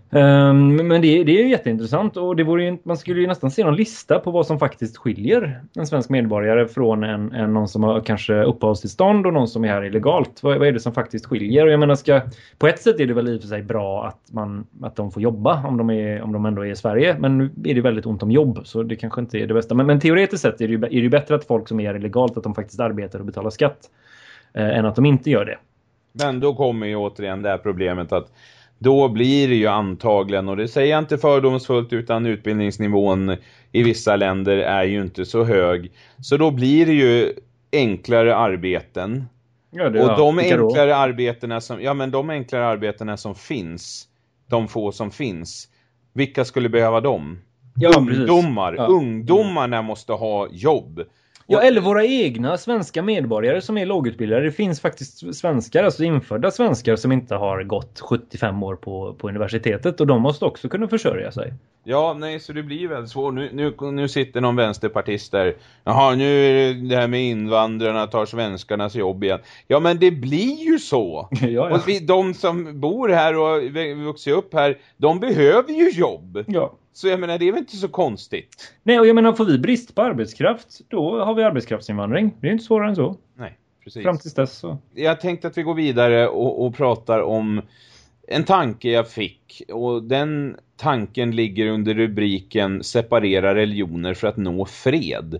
S3: Um, men det, det, är jätteintressant och det vore ju, man skulle ju nästan se någon lista på vad som faktiskt skiljer en svensk medborgare från en, en någon som har kanske uppehållstillstånd och någon som är här illegalt. Vad, vad är det som faktiskt skiljer? Och jag menar, ska, på ett sätt är det väl i och för sig bra att, man, att de får jobba om de, är, om de ändå är i Sverige. Men nu är det väldigt ont om jobb så det kanske inte är det bästa. Men, men teoretiskt sett är det, ju, är det bättre att folk som är här illegalt att de faktiskt arbetar och betalar skatt eh, än att de inte gör det.
S2: Men då kommer ju återigen det här problemet att då blir det ju antagligen, och det säger jag inte fördomsfullt utan utbildningsnivån i vissa länder är ju inte så hög. Så då blir det ju enklare arbeten. Ja, det, och ja. de enklare arbetena som, ja men de enklare arbetena som finns, de få som finns, vilka skulle behöva dem? Ja, ungdomar. Ja. Ungdomarna måste ha jobb.
S3: Ja, eller våra egna svenska medborgare som är lågutbildade. Det finns faktiskt svenskar, alltså infödda svenskar som inte har gått 75 år på, på universitetet och de måste också kunna försörja sig.
S2: Ja, nej, så det blir väldigt svårt. Nu, nu, nu sitter någon vänsterpartist där. Jaha, nu är det, det här med invandrarna tar svenskarnas jobb igen. Ja, men det blir ju så. ja, ja. Och vi, de som bor här och vuxit upp här, de behöver ju jobb.
S3: Ja.
S2: Så jag menar, det är väl inte så konstigt.
S3: Nej, och jag menar, får vi brist på arbetskraft, då har vi arbetskraftsinvandring. Det är inte svårare än så.
S2: Nej, precis.
S3: Fram tills dess så.
S2: Jag tänkte att vi går vidare och, och pratar om en tanke jag fick. Och den tanken ligger under rubriken Separera religioner för att nå fred.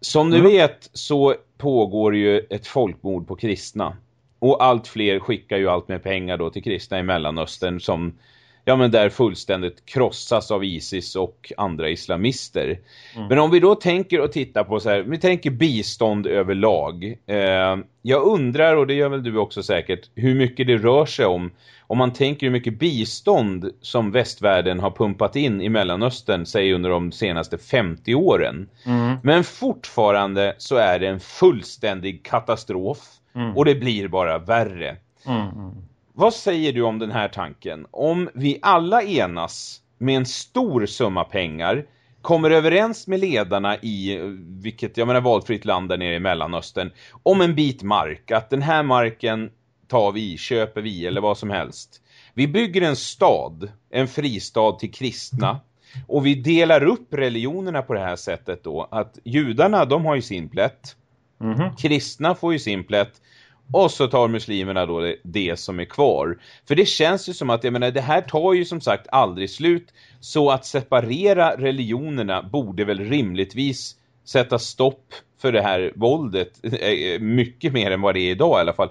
S2: Som du mm. vet så pågår ju ett folkmord på kristna. Och allt fler skickar ju allt mer pengar då till kristna i Mellanöstern som ja men där fullständigt krossas av ISIS och andra islamister. Mm. Men om vi då tänker och tittar på så här, vi tänker bistånd överlag. Eh, jag undrar, och det gör väl du också säkert, hur mycket det rör sig om. Om man tänker hur mycket bistånd som västvärlden har pumpat in i Mellanöstern, säg under de senaste 50 åren. Mm. Men fortfarande så är det en fullständig katastrof. Mm. Och det blir bara värre. Mm, mm. Vad säger du om den här tanken? Om vi alla enas med en stor summa pengar kommer överens med ledarna i vilket jag menar valfritt land där nere i Mellanöstern om en bit mark, att den här marken tar vi, köper vi eller vad som helst. Vi bygger en stad, en fristad till kristna och vi delar upp religionerna på det här sättet då att judarna de har ju sin plätt, mm -hmm. kristna får ju sin plätt och så tar muslimerna då det, det, som är kvar. För det känns ju som att, jag menar, det här tar ju som sagt aldrig slut. Så att separera religionerna borde väl rimligtvis sätta stopp för det här våldet. Eh, eh, mycket mer än vad det är idag i alla fall.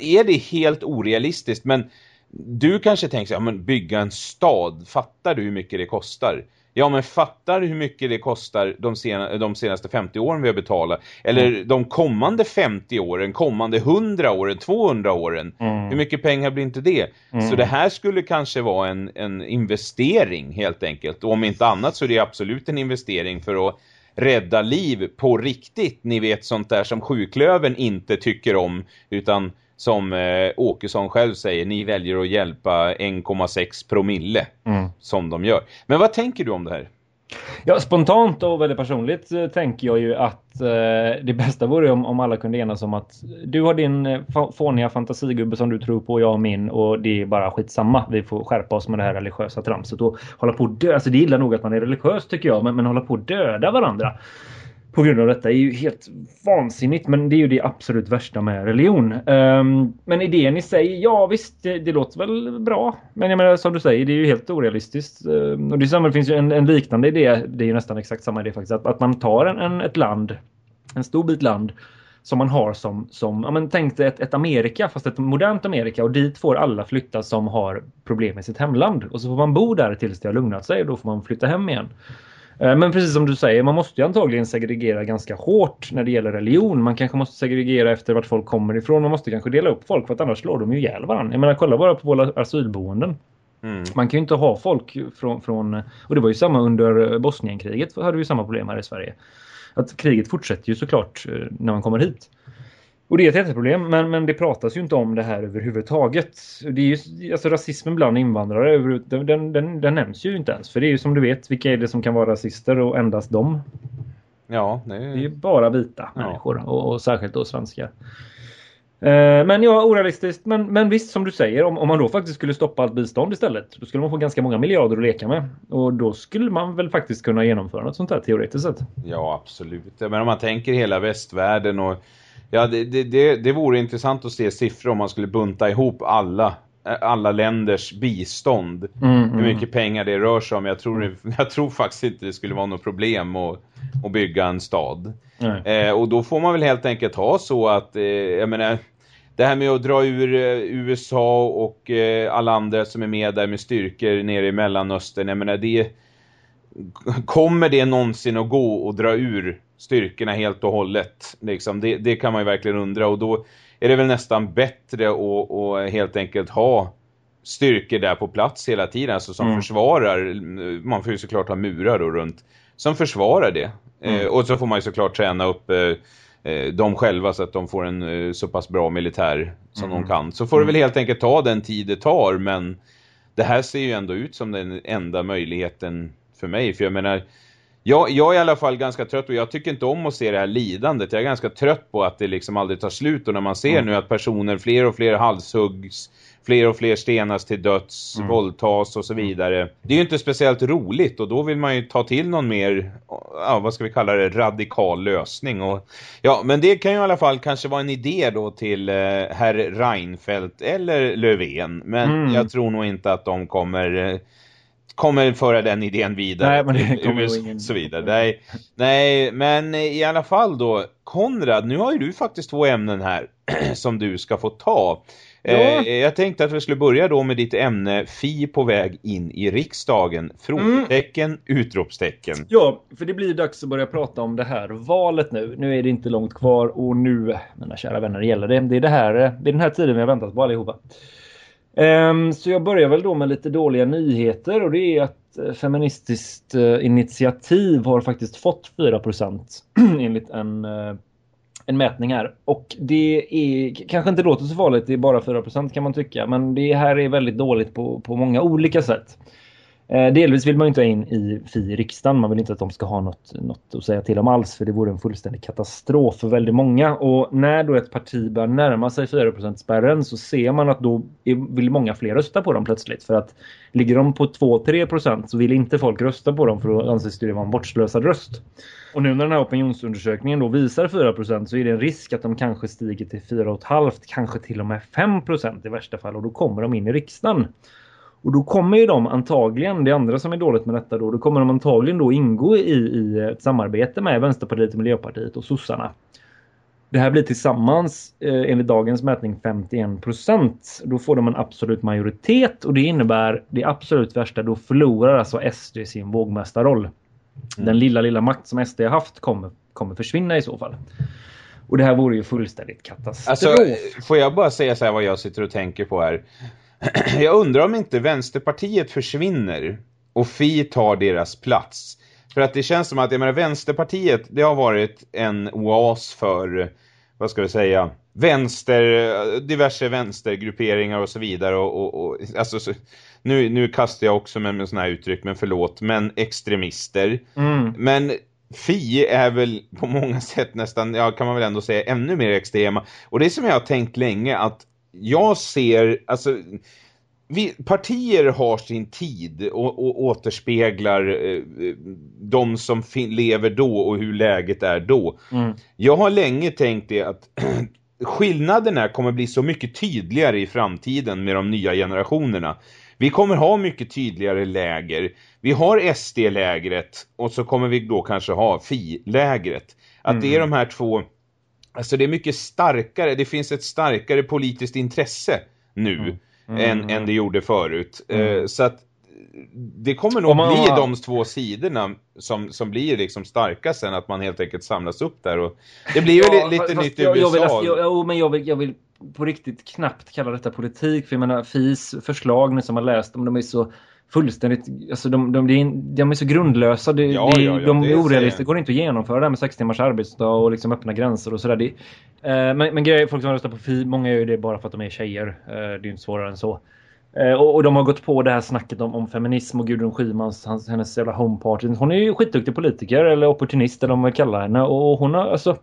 S2: Är det helt orealistiskt? Men du kanske tänker, ja men bygga en stad, fattar du hur mycket det kostar? Ja, men fattar hur mycket det kostar de, sena, de senaste 50 åren vi har betalat. Eller mm. de kommande 50 åren, kommande 100 åren, 200 åren. Mm. Hur mycket pengar blir inte det? Mm. Så det här skulle kanske vara en, en investering helt enkelt. Och om inte annat så är det absolut en investering för att rädda liv på riktigt. Ni vet sånt där som sjuklöven inte tycker om utan som eh, Åkesson själv säger, ni väljer att hjälpa 1,6 promille mm. som de gör. Men vad tänker du om det här?
S3: Ja, spontant och väldigt personligt eh, tänker jag ju att eh, det bästa vore om, om alla kunde enas om att du har din eh, fåniga fantasigubbe som du tror på, jag och min och det är bara skitsamma. Vi får skärpa oss med det här religiösa tramset och hålla på att dö. Alltså det är illa nog att man är religiös tycker jag, men, men hålla på att döda varandra på grund av detta är ju helt vansinnigt. Men det är ju det absolut värsta med religion. Um, men idén i sig, ja visst, det, det, låter väl bra. Men jag menar som du säger, det är ju helt orealistiskt. Um, och det, samma, det finns ju en, en, liknande idé, det är ju nästan exakt samma idé faktiskt. Att, att man tar en, en, ett land, en stor bit land som man har som, som ja men tänk ett, ett Amerika, fast ett modernt Amerika och dit får alla flytta som har problem med sitt hemland. Och så får man bo där tills det har lugnat sig och då får man flytta hem igen. Eh, men precis som du säger, man måste ju antagligen segregera ganska hårt när det gäller religion. Man kanske måste segregera efter vart folk kommer ifrån. Man måste kanske dela upp folk för att annars slår de ju ihjäl varandra. Jag menar, kolla bara på våra asylboenden. Mm. Man kan ju inte ha folk från, från... Och det var ju samma under Bosnienkriget. hade vi samma problem här i Sverige. Att kriget fortsätter ju såklart eh, när man kommer hit. Och det är ett jätteproblem, men, men det pratas ju inte om det här överhuvudtaget. Det är ju, alltså rasismen bland invandrare, den, den, den nämns ju inte ens. För det är ju som du vet, vilka är det som kan vara rasister och endast de?
S2: Ja,
S3: det är, det är ju bara vita ja. människor och, och särskilt då svenskar. Eh, men ja, orealistiskt. Men, men visst, som du säger, om, om man då faktiskt skulle stoppa allt bistånd istället, då skulle man få ganska många miljarder att leka med. Och då skulle man väl faktiskt kunna genomföra något sånt här teoretiskt sett.
S2: Ja, absolut. Men om man tänker hela västvärlden och Ja, det, det, det, det vore intressant att se siffror om man skulle bunta ihop alla alla länders bistånd. Mm, mm. Hur mycket pengar det rör sig om. Jag tror, jag tror faktiskt inte det skulle vara något problem att, att bygga en stad. Eh, och då får man väl helt enkelt ha så att, eh, jag menar, det här med att dra ur eh, USA och eh, alla andra som är med där med styrkor nere i Mellanöstern. Jag menar, det, kommer det någonsin att gå att dra ur styrkorna helt och hållet. Liksom, det, det, kan man ju verkligen undra och då är det väl nästan bättre att, att helt enkelt ha styrkor där på plats hela tiden, alltså som mm. försvarar, man får ju såklart ha murar då runt, som försvarar det. Mm. Eh, och så får man ju såklart träna upp eh, eh, dem själva så att de får en eh, så pass bra militär som mm. de kan. Så får det väl helt enkelt ta den tid det tar, men det här ser ju ändå ut som den enda möjligheten för mig. För jag menar, jag, jag är i alla fall ganska trött och jag tycker inte om att se det här lidandet. Jag är ganska trött på att det liksom aldrig tar slut och när man ser mm. nu att personer, fler och fler halshuggs, fler och fler stenas till döds, mm. våldtas och så vidare. Det är ju inte speciellt roligt och då vill man ju ta till någon mer, ja, vad ska vi kalla det, radikal lösning. Och, ja, men det kan ju i alla fall kanske vara en idé då till eh, herr Reinfeldt eller Löfven. Men mm. jag tror nog inte att de kommer... Eh, kommer föra den idén vidare.
S3: Nej, men det ingen...
S2: så vidare. Nej, nej, men i alla fall då, Konrad, nu har ju du faktiskt två ämnen här som du ska få ta. Ja. Eh, jag tänkte att vi skulle börja då med ditt ämne Fi på väg in i riksdagen. Frågetecken, mm. utropstecken.
S3: Ja, för det blir dags att börja prata om det här valet nu. Nu är det inte långt kvar och nu, mina kära vänner, gäller det. Det är, det här, det är den här tiden vi har väntat på allihopa. Ehm, så jag börjar väl då med lite dåliga nyheter och det är att eh, Feministiskt eh, initiativ har faktiskt fått 4% enligt en eh, en mätning här. Och det är kanske inte låter så farligt, det är bara 4% kan man tycka. Men det här är väldigt dåligt på, på många olika sätt. Eh, delvis vill man inte ha in i FI i riksdagen. Man vill inte att de ska ha något, något att säga till om alls. För det vore en fullständig katastrof för väldigt många. Och när då ett parti börjar närma sig 4%-spärren så ser man att då vill många fler rösta på dem plötsligt. För att ligger de på 2-3% så vill inte folk rösta på dem för då anses det vara en bortslösad röst. Och nu när den här opinionsundersökningen då visar 4% så är det en risk att de kanske stiger till 4,5% kanske till och med 5% i värsta fall och då kommer de in i riksdagen. Och då kommer ju de antagligen, det andra som är dåligt med detta då, då kommer de antagligen då ingå i, i ett samarbete med Vänsterpartiet, Miljöpartiet och sossarna. Det här blir tillsammans eh, enligt dagens mätning 51 procent. Då får de en absolut majoritet och det innebär det absolut värsta. Då förlorar alltså SD sin vågmästarroll. Mm. Den lilla, lilla makt som SD har haft kommer, kommer försvinna i så fall. Och det här vore ju fullständigt katastrof. Alltså,
S2: får jag bara säga så här vad jag sitter och tänker på här. jag undrar om inte Vänsterpartiet försvinner och Fi tar deras plats. För att det känns som att, jag menar, Vänsterpartiet, det har varit en oas för, vad ska vi säga, vänster, diverse vänstergrupperingar och så vidare. Och, och, och alltså, så, nu, nu kastar jag också med, med sådana här uttryck, men förlåt, men extremister. Mm. Men Fi är väl på många sätt nästan, ja kan man väl ändå säga, ännu mer extrema. Och det som jag har tänkt länge att jag ser, alltså vi, partier har sin tid och, och återspeglar eh, de som lever då och hur läget är då. Mm. Jag har länge tänkt det att skillnaderna kommer bli så mycket tydligare i framtiden med de nya generationerna. Vi kommer ha mycket tydligare läger. Vi har SD-lägret och så kommer vi då kanske ha FI-lägret. Att mm. det är mm. de här två Alltså det är mycket starkare, det finns ett starkare politiskt intresse nu mm. Mm. Än, än det gjorde förut. Mm. Uh, så att det kommer nog man, bli de två sidorna som, som blir liksom starka sen att man helt enkelt samlas upp där. Och det blir ju ja, lite fast, nytt
S3: jag,
S2: USA.
S3: Jag vill, jag, men jag vill, jag vill på riktigt knappt kalla detta politik. För jag menar, FIs förslag nu som man läst om, de är så fullständigt, alltså de, de, de, de är så grundlösa. Det, ja, ja, ja, de är orealistiska, det går inte att genomföra det här med sex timmars arbetsdag och liksom öppna gränser och sådär. Eh, men, men grejer, folk som röstar på FI, många gör ju det bara för att de är tjejer. Eh, det är ju inte svårare än så. Eh, och, och, de har gått på det här snacket om, om feminism och Gudrun Schymans, hans, hennes jävla homeparty. Hon är ju skitduktig politiker eller opportunist eller vad man vill kalla henne. Och hon har alltså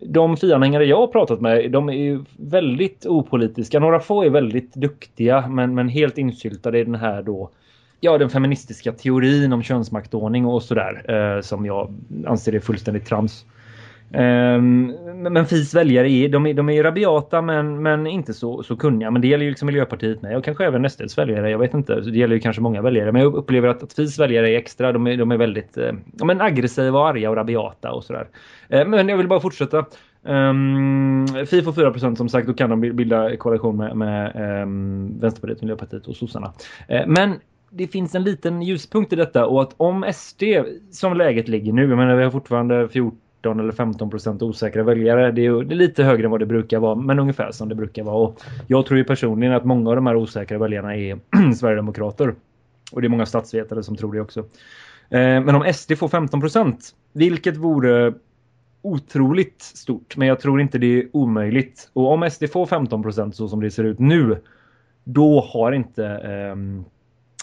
S3: de FI-anhängare jag har pratat med, de är ju väldigt opolitiska. Några få är väldigt duktiga, men, men helt insyltade i den här då ja, den feministiska teorin om könsmaktordning och sådär eh, som jag anser är fullständigt trams. Eh, men FIs väljare är, de är, de är rabiata men, men inte så, så kunniga. Men det gäller ju liksom Miljöpartiet med och kanske även SDs väljare. Jag vet inte. Det gäller ju kanske många väljare. Men jag upplever att, att FIs väljare är extra. De är, de är väldigt eh, men aggressiva och arga och rabiata och sådär. Eh, men jag vill bara fortsätta. Ehm, um, FI får 4% som sagt, då kan de bilda koalition med, med um, Vänsterpartiet, Miljöpartiet och sossarna. Uh, men det finns en liten ljuspunkt i detta och att om SD som läget ligger nu, jag menar vi har fortfarande 14 eller 15 procent osäkra väljare. Det är, det är, lite högre än vad det brukar vara, men ungefär som det brukar vara. Och jag tror ju personligen att många av de här osäkra väljarna är Sverigedemokrater. Och det är många statsvetare som tror det också. Eh, men om SD får 15 procent, vilket vore otroligt stort, men jag tror inte det är omöjligt. Och om SD får 15 procent så som det ser ut nu, då har inte um,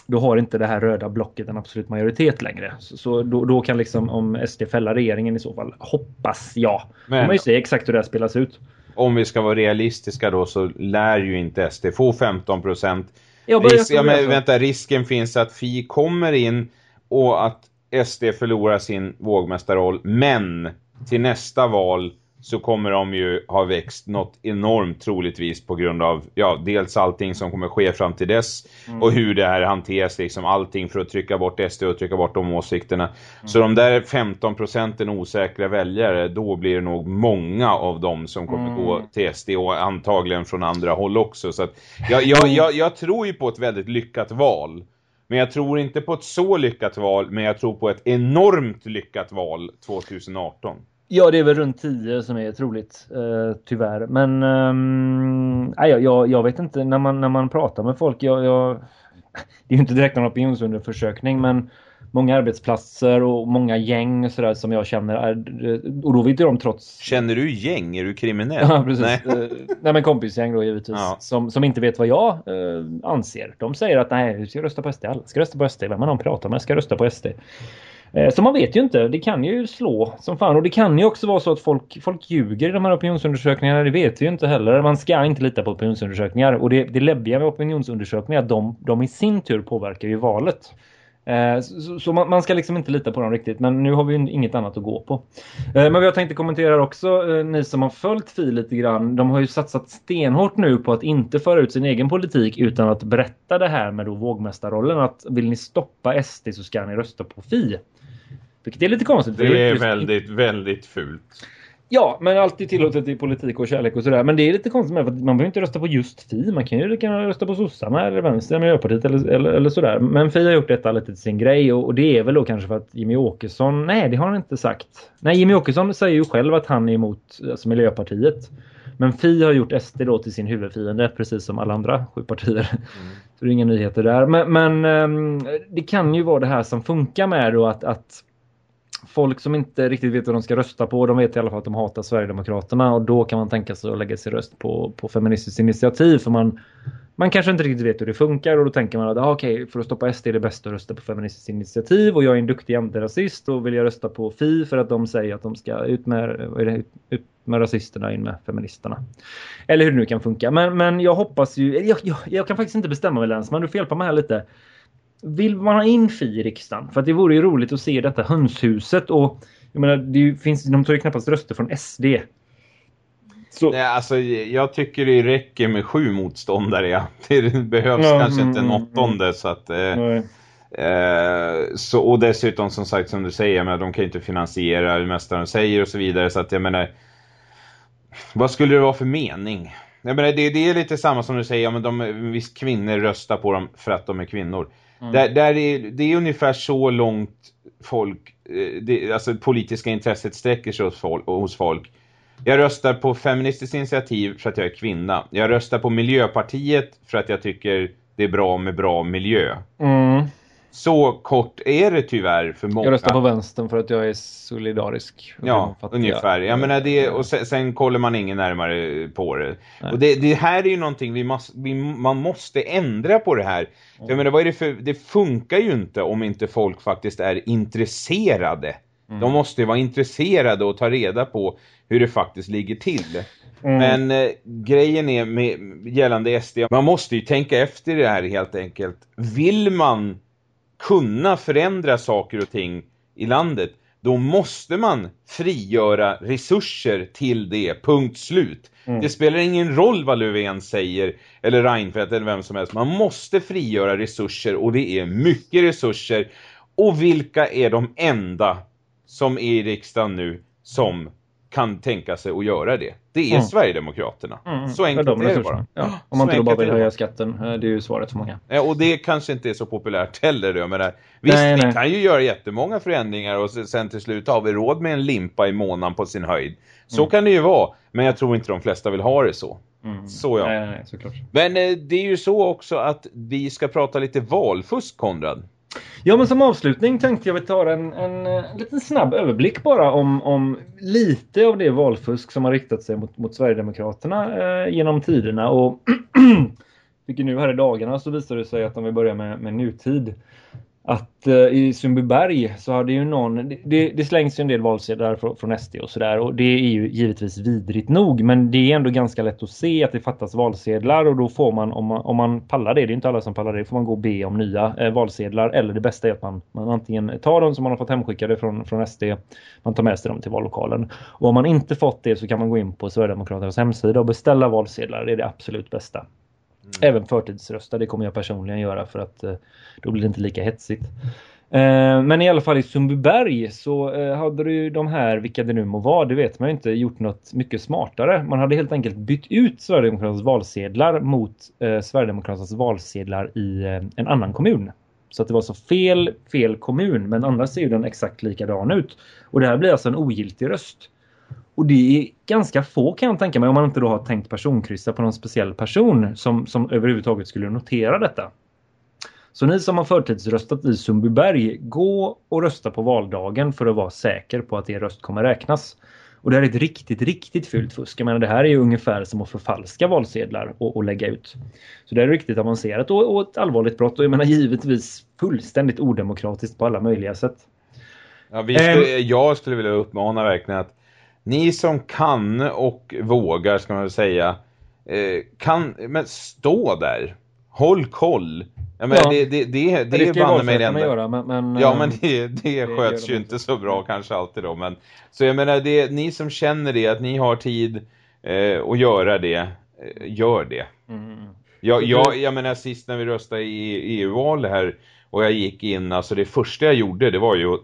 S3: då har inte det här röda blocket en absolut majoritet längre. Så, så då, då, kan liksom om SD fälla regeringen i så fall, hoppas jag. Men, man ju se exakt hur det här spelas ut.
S2: Om vi ska vara realistiska då så lär ju inte SD få 15 procent. Risk, ja, men, vänta, risken finns att Fi kommer in och att SD förlorar sin vågmästarroll. Men till nästa val så kommer de ju ha växt något enormt troligtvis på grund av ja, dels allting som kommer ske fram till dess mm. och hur det här hanteras liksom allting för att trycka bort SD och trycka bort de åsikterna. Mm. Så de där 15 procenten osäkra väljare, då blir det nog många av dem som kommer mm. gå till SD och antagligen från andra håll också. Så att jag, jag, jag, jag tror ju på ett väldigt lyckat val. Men jag tror inte på ett så lyckat val, men jag tror på ett enormt lyckat val 2018.
S3: Ja, det är väl runt 10 som är troligt, eh, tyvärr. Men um, nej, jag, jag vet inte, när man, när man pratar med folk, jag, jag, det är ju inte direkt någon opinionsundersökning, men många arbetsplatser och många gäng så där, som jag känner är, och då vet de trots...
S2: Känner du gäng? Är du kriminell?
S3: Ja, precis. Nej, uh, nej men kompisgäng då givetvis. Ja. Som, som inte vet vad jag uh, anser. De säger att nej, du ska rösta på SD. Alla ska rösta på SD. Vem man pratar med ska rösta på SD. Eh, så man vet ju inte. Det kan ju slå som fan. Och det kan ju också vara så att folk, folk ljuger i de här opinionsundersökningarna. Det vet vi ju inte heller. Man ska inte lita på opinionsundersökningar. Och det, det läbbiga med opinionsundersökningar är att de, de i sin tur påverkar ju valet. Eh, så, så man, man, ska liksom inte lita på dem riktigt. Men nu har vi inget annat att gå på. Eh, men jag tänkte kommentera också, ni som har följt FI lite grann. De har ju satsat stenhårt nu på att inte föra ut sin egen politik utan att berätta det här med då vågmästarrollen. Att vill ni stoppa SD så ska ni rösta på FI. Vilket är lite konstigt.
S2: Det är väldigt, väldigt fult.
S3: Ja, men alltid tillåtet i politik och kärlek och sådär. Men det är lite konstigt med för man behöver inte rösta på just Fi. Man kan ju kan rösta på sossarna eller vänster, Miljöpartiet eller, eller, eller sådär. Men Fi har gjort detta lite till sin grej och, och, det är väl då kanske för att Jimmy Åkesson, nej det har han inte sagt. Nej, Jimmy Åkesson säger ju själv att han är emot alltså Miljöpartiet. Men Fi har gjort SD då till sin huvudfiende, precis som alla andra sju partier. Mm. Så det är inga nyheter där. Men, men um, det kan ju vara det här som funkar med då att, att folk som inte riktigt vet vad de ska rösta på, de vet i alla fall att de hatar Sverigedemokraterna och då kan man tänka sig att lägga sin röst på, på Feministiskt initiativ för man, man kanske inte riktigt vet hur det funkar och då tänker man att ah, okej, okay, för att stoppa SD är det bäst att rösta på Feministiskt initiativ och jag är en duktig antirasist och vill jag rösta på Fi för att de säger att de ska ut med, ut med rasisterna in med feministerna. Eller hur det nu kan funka. Men, men jag hoppas ju, jag, jag, jag kan faktiskt inte bestämma mig Länsman, du får hjälpa mig här lite vill man ha in Fi i riksdagen? För att det vore ju roligt att se detta hönshuset och jag menar, det finns, de tar ju knappast röster från SD.
S2: Så. Nej, alltså, jag tycker det räcker med sju motståndare. Ja. Det behövs mm, kanske inte en mm, åttonde. Mm, så att, eh, eh, så, och dessutom som sagt som du säger, men de kan ju inte finansiera det mesta de säger och så vidare. Så att jag menar, vad skulle det vara för mening? Jag menar, det, det är lite samma som du säger, men de, visst kvinnor röstar på dem för att de är kvinnor. Mm. Där, där är, det är ungefär så långt folk, eh, det, alltså politiska intresset sträcker sig hos folk, hos folk. Jag röstar på Feministiskt initiativ för att jag är kvinna. Jag röstar på Miljöpartiet för att jag tycker det är bra med bra miljö. Mm så kort är det tyvärr för många.
S3: Jag röstar på vänstern för att jag är solidarisk.
S2: Ja, ungefär. Jag menar det, och sen, sen kollar man ingen närmare på det. Nej. Och det, det, här är ju någonting vi måste, vi, man måste ändra på det här. Mm. Jag menar, vad är det för, det funkar ju inte om inte folk faktiskt är intresserade. Mm. De måste vara intresserade och ta reda på hur det faktiskt ligger till. Mm. Men eh, grejen är med gällande SD, man måste ju tänka efter det här helt enkelt. Vill man kunna förändra saker och ting i landet, då måste man frigöra resurser till det, punkt slut. Mm. Det spelar ingen roll vad Löfven säger, eller Reinfeldt eller vem som helst. Man måste frigöra resurser och det är mycket resurser. Och vilka är de enda som är i riksdagen nu som kan tänka sig att göra det. Det är
S3: Mm.
S2: Sverigedemokraterna.
S3: Mm,
S2: Så enkelt
S3: de
S2: är det bara.
S3: Ja, om man inte bara vill höja skatten. eh, Det är ju svaret för många.
S2: Ja, och det kanske inte är så populärt heller. Jag menar, visst,
S3: Nej,
S2: vi
S3: nej.
S2: kan ju göra jättemånga förändringar och se- sen till slut har vi råd med en limpa i månaden på sin höjd. Så
S3: Mm.
S2: kan det ju vara, men jag tror inte de flesta vill ha det så.
S3: Mm.
S2: Så ja.
S3: Nej, nej, nej, såklart.
S2: Men eh, det är ju så också att vi ska prata lite valfusk, Konrad.
S3: Ja, men som avslutning tänkte jag vi tar en, en, eh, liten snabb överblick bara om, om lite av det valfusk som har riktat sig mot, mot Sverigedemokraterna eh, genom tiderna. Och vilket nu här i dagarna så visar det sig att om vi börjar med, med nutid att eh, i Sundbyberg så hade ju någon, det, det, slängs ju en del valsedlar från, från SD och sådär och det är ju givetvis vidrigt nog men det är ändå ganska lätt att se att det fattas valsedlar och då får man om man, om man pallar det, det är inte alla som pallar det, får man gå och be om nya eh, valsedlar eller det bästa är att man, man antingen tar dem som man har fått hemskickade från, från SD, man tar med sig dem till vallokalen och om man inte fått det så kan man gå in på Sverigedemokraternas hemsida och beställa valsedlar, det är det absolut bästa. Mm. Även förtidsrösta, det kommer jag personligen göra för att eh, då blir det inte lika hetsigt. Eh, men i alla fall i Sundbyberg så eh, hade du ju de här, vilka det nu må vara, det vet man ju inte, gjort något mycket smartare. Man hade helt enkelt bytt ut Sverigedemokraternas valsedlar mot eh, Sverigedemokraternas valsedlar i eh, en annan kommun. Så att det var så fel, fel kommun, men annars ser ju den exakt likadan ut. Och det här blir alltså en ogiltig röst. Och det är ganska få kan jag tänka mig om man inte då har tänkt personkryssa på någon speciell person som, som överhuvudtaget skulle notera detta. Så ni som har förtidsröstat i Sundbyberg, gå och rösta på valdagen för att vara säker på att er röst kommer räknas. Och det här är ett riktigt, riktigt fult fusk. Jag menar, det här är ju ungefär som att förfalska valsedlar och, och lägga ut. Så det är riktigt avancerat och, och ett allvarligt brott. Och jag menar givetvis fullständigt odemokratiskt på alla möjliga sätt.
S2: Ja, vi skulle, jag skulle vilja uppmana verkligen att ni som kan och vågar, ska man väl säga, eh, kan, men stå där. Håll koll. Jag menar,
S3: Ja.
S2: det, det, det, det,
S3: ju
S2: banne mig det enda.
S3: göra, men, men,
S2: Ja
S3: eh,
S2: men det, det
S3: gör
S2: sköts ju
S3: inte.
S2: så bra kanske alltid då men Så jag menar det, ni som känner det att ni har tid eh, att göra det eh, Gör det
S3: Mm.
S2: jag, jag, jag menar sist när vi röstade i EU-val här Och jag gick in, alltså det första jag gjorde det var ju att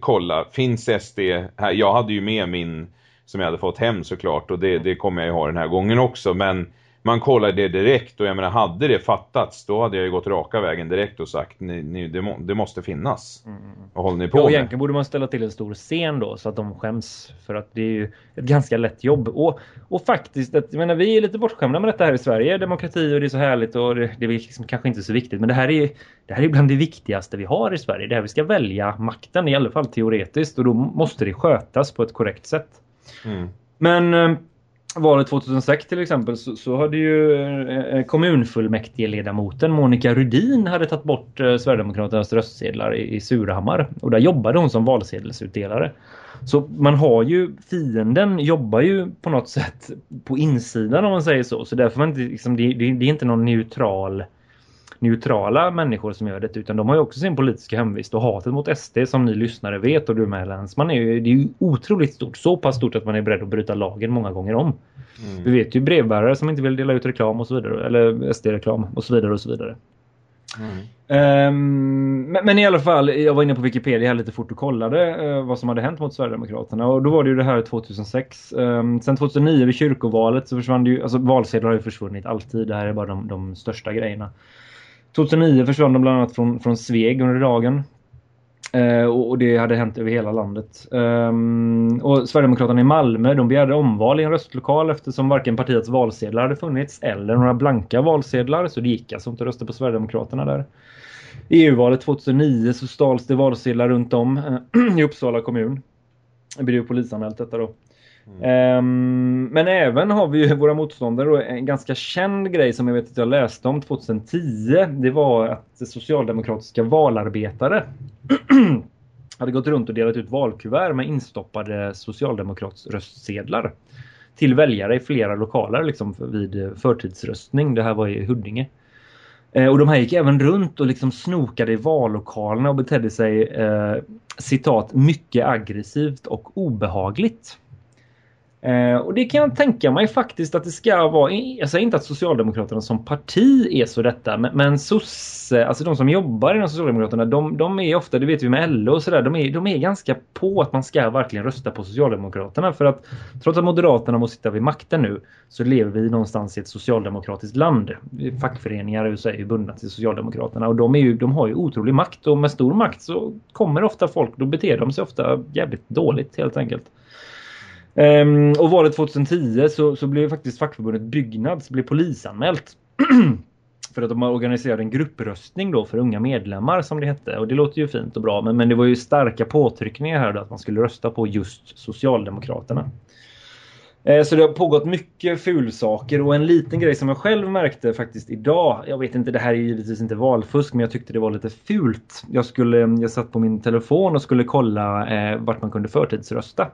S2: kolla Finns SD här? Jag hade ju med min Som jag hade fått hem såklart och det, det kommer jag ju ha den här gången också men man kollar det direkt och jag menar hade det fattats då hade jag ju gått raka vägen direkt och sagt ni, ni, det, må, det måste finnas. Vad håller ni på
S3: Ja, och
S2: med?
S3: egentligen borde man ställa till en stor scen då så att de skäms för att det är ju ett ganska lätt jobb. Och, och faktiskt, att, jag menar, vi är lite bortskämda med detta här i Sverige. Demokrati och det är så härligt och det, det är liksom kanske inte så viktigt. Men det här, är, det här är bland det viktigaste vi har i Sverige. Det här vi ska välja makten i alla fall teoretiskt och då måste det skötas på ett korrekt sätt.
S2: Mm.
S3: Men eh, valet 2006 till exempel så, så hade ju eh, eh, kommunfullmäktigeledamoten Monica Rudin hade tagit bort eh, Sverigedemokraternas röstsedlar i, i Surahammar. Och där jobbade hon som valsedelsutdelare. Så man har ju, fienden jobbar ju på något sätt på insidan om man säger så. Så därför man inte, liksom, det, det, det är inte någon neutral neutrala människor som gör det utan de har ju också sin politiska hemvist och hatet mot SD som ni lyssnare vet och du med Länsman är ju, det är ju otroligt stort. Så pass stort att man är beredd att bryta lagen många gånger om. Vi vet ju brevbärare som inte vill dela ut reklam och så vidare eller SD-reklam och så vidare och så vidare.
S2: Mm.
S3: Ehm, men, men i alla fall, jag var inne på Wikipedia här lite fort och kollade eh, vad som hade hänt mot Sverigedemokraterna. Och då var det ju det här 2006. Um, sen 2009 vid kyrkovalet så försvann det ju, alltså valsedlar har ju försvunnit alltid. Det här är bara de, de största grejerna. 2009 försvann de bland annat från, från Sveg under dagen. Eh, och, och det hade hänt över hela landet. Ehm, och Sverigedemokraterna i Malmö de begärde omval i en röstlokal eftersom varken partiets valsedlar hade funnits eller några blanka valsedlar. Så det gick alltså inte att rösta på Sverigedemokraterna där. I EU-valet 2009 så stals det valsedlar runt om eh, i Uppsala kommun. Det blev ju polisanmält detta då. Mm. Ehm, men även har vi ju våra motståndare då, en ganska känd grej som jag vet att jag läste om 2010. Det var att socialdemokratiska valarbetare hade gått runt och delat ut valkuvert med instoppade socialdemokratsröstsedlar till väljare i flera lokaler liksom vid förtidsröstning. Det här var i Huddinge. Ehm, och de här gick även runt och liksom snokade i vallokalerna och betedde sig eh, citat mycket aggressivt och obehagligt. Eh, och det kan jag tänka mig faktiskt att det ska vara. Jag säger inte att Socialdemokraterna som parti är så detta. Men, men sosse, alltså de som jobbar inom Socialdemokraterna, de, de är ofta, det vet vi med LO och sådär, de är, de är ganska på att man ska verkligen rösta på Socialdemokraterna. För att trots att Moderaterna måste sitta vid makten nu så lever vi någonstans i ett socialdemokratiskt land. Fackföreningar USA är ju bundna till Socialdemokraterna och de, är ju, de har ju otrolig makt och med stor makt så kommer ofta folk, då beter de sig ofta jävligt dåligt helt enkelt. Ehm, och valet 2010 så, så blev faktiskt fackförbundet Byggnads blev polisanmält. för att de har organiserat en gruppröstning då för unga medlemmar som det hette. Och det låter ju fint och bra men, men det var ju starka påtryckningar här då att man skulle rösta på just Socialdemokraterna. Ehm, så det har pågått mycket fulsaker och en liten grej som jag själv märkte faktiskt idag. Jag vet inte, det här är givetvis inte valfusk men jag tyckte det var lite fult. Jag, skulle, jag satt på min telefon och skulle kolla eh, vart man kunde förtidsrösta.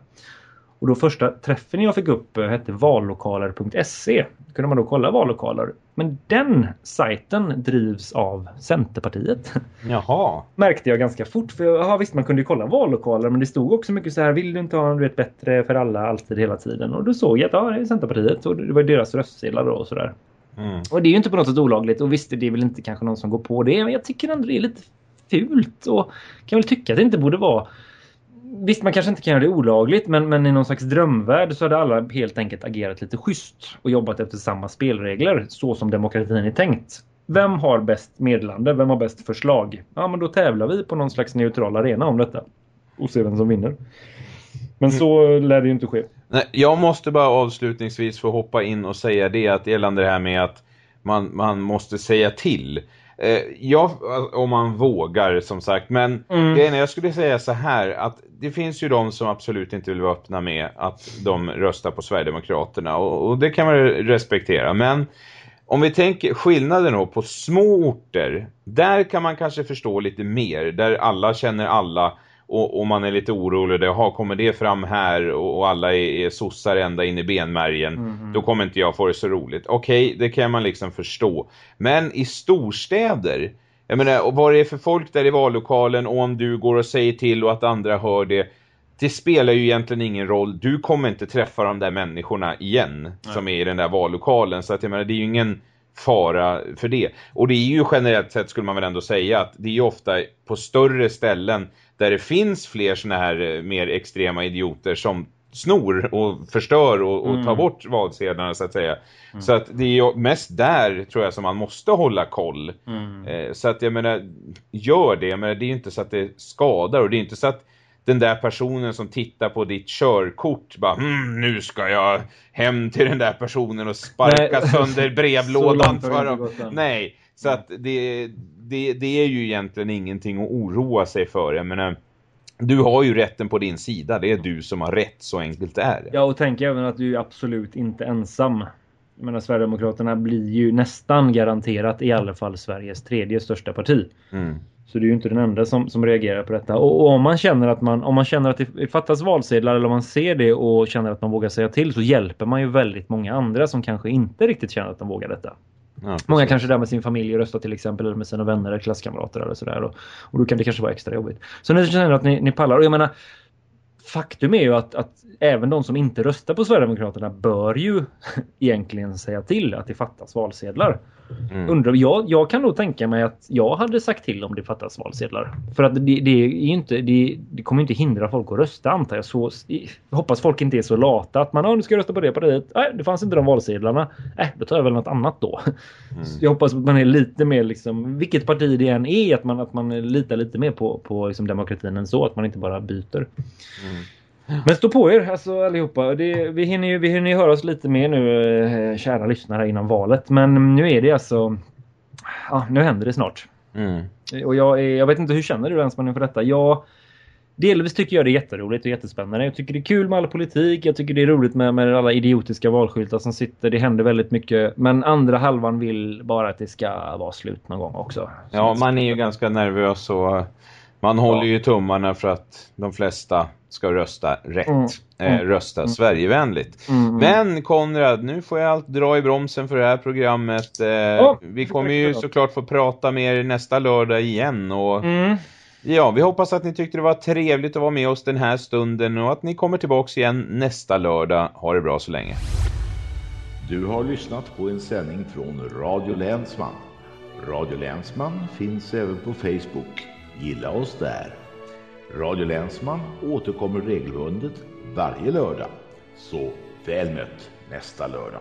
S3: Och då första träffen jag fick upp eh, hette vallokaler.se. Då kunde man då kolla vallokaler. Men den sajten drivs av Centerpartiet.
S2: Jaha.
S3: Märkte jag ganska fort. För ja, visst, man kunde ju kolla vallokaler men det stod också mycket så här. Vill du inte ha en vet, bättre för alla alltid hela tiden? Och då såg jag att ja, det är Centerpartiet. Och det var deras röstsedlar då och sådär. Mm. Och det är ju inte på något sätt olagligt. Och visst, det är väl inte kanske någon som går på det. Men jag tycker ändå det är lite fult. Och kan väl tycka att det inte borde vara Visst, man kanske inte kan göra det olagligt, men, men i någon slags drömvärld så hade alla helt enkelt agerat lite schysst och jobbat efter samma spelregler, så som demokratin är tänkt. Vem har bäst medlande? Vem har bäst förslag? Ja, men då tävlar vi på någon slags neutral arena om detta. Och ser vem som vinner. Men så lär det ju inte ske.
S2: Nej, jag måste bara avslutningsvis få hoppa in och säga det att gällande det här med att man, man måste säga till. Eh, ja, om man vågar som sagt. Men mm. grejen är, jag skulle säga så här att det finns ju de som absolut inte vill vara öppna med att de röstar på Sverigedemokraterna. Och, och det kan man respektera. Men om vi tänker skillnaden då på små orter, där kan man kanske förstå lite mer. Där alla känner alla och, och man är lite orolig. Jaha, kommer det fram här och, och alla är, är sossar ända in i benmärgen. Mm. Då kommer inte jag få det så roligt. Okej, okay, det kan man liksom förstå. Men i storstäder, jag menar, och vad det är för folk där i vallokalen och om du går och säger till och att andra hör det. Det spelar ju egentligen ingen roll. Du kommer inte träffa de där människorna igen Nej. som är i den där vallokalen. Så att jag menar, det är ju ingen fara för det. Och det är ju generellt sett skulle man väl ändå säga att det är ju ofta på större ställen där det finns fler såna här eh, mer extrema idioter som snor och förstör och, och mm. tar bort valsedlarna så att säga. Mm. Så att det är ju mest där tror jag som man måste hålla koll. Mm. Eh, så att jag menar, gör det. Men det är inte så att det skadar och det är inte så att den där personen som tittar på ditt körkort bara, hm, nu ska jag hem till den där personen och sparka Nej. sönder brevlådan för dem. Nej, så att det, det, det är ju egentligen ingenting att oroa sig för. Jag menar, du har ju rätten på din sida. Det är du som har rätt, så enkelt är det.
S3: Ja, och tänk även att du är absolut inte ensam. Jag menar, Sverigedemokraterna blir ju nästan garanterat i alla fall Sveriges tredje största parti. Mm. Så det är ju inte den enda som, som reagerar på detta. Och, och, om man känner att man om man känner att det fattas valsedlar eller om man ser det och känner att man vågar säga till så hjälper man ju väldigt många andra som kanske inte riktigt känner att de vågar detta. Ja, Många kanske där med sin familj röstar till exempel eller med sina vänner eller klasskamrater eller sådär. Och, och då kan det kanske vara extra jobbigt. Så ni känner att ni, ni pallar. Och jag menar, faktum är ju att, att även de som inte röstar på Sverigedemokraterna bör ju egentligen säga till att det fattas valsedlar. Mm. Undrar, jag, jag kan nog tänka mig att jag hade sagt till om det fattas valsedlar. För att det, det är inte, det, det, kommer inte hindra folk att rösta antar jag. Så, jag hoppas folk inte är så lata att man ah, nu ska rösta på det partiet. Nej, det fanns inte de valsedlarna. Nej, äh, då tar jag väl något annat då. Mm. Jag hoppas att man är lite mer liksom, vilket parti det än är, att man, att man litar lite mer på, på liksom demokratin än så. Att man inte bara byter. Mm. Men stå på er alltså allihopa. Det, vi, hinner ju, vi hinner ju höra oss lite mer nu, eh, kära lyssnare, innan valet. Men nu är det alltså... Ja, nu händer det snart. Mm. Och jag, jag vet inte, hur känner du Länsman inför detta? Jag, delvis tycker jag det är jätteroligt och jättespännande. Jag tycker det är kul med all politik. Jag tycker det är roligt med, med alla idiotiska valskyltar som sitter. Det händer väldigt mycket. Men andra halvan vill bara att det ska vara slut någon gång också.
S2: Ja, man är ju ganska nervös och man håller ju tummarna för att de flesta ska rösta rätt. Mm. Eh, mm. rösta mm. Sverigevänligt. Mm, mm. Men Konrad, nu får jag allt dra i bromsen för det här programmet. Eh, oh, vi kommer ju såklart få prata med er nästa lördag igen. Och, mm. Ja, vi hoppas att ni tyckte det var trevligt att vara med oss den här stunden och att ni kommer tillbaks igen nästa lördag. Ha det bra så länge.
S1: Du har lyssnat på en sändning från Radio Länsman. Radio Länsman finns även på Facebook. Gilla oss där. Radio Länsman återkommer regelbundet varje lördag. Så väl mött nästa lördag.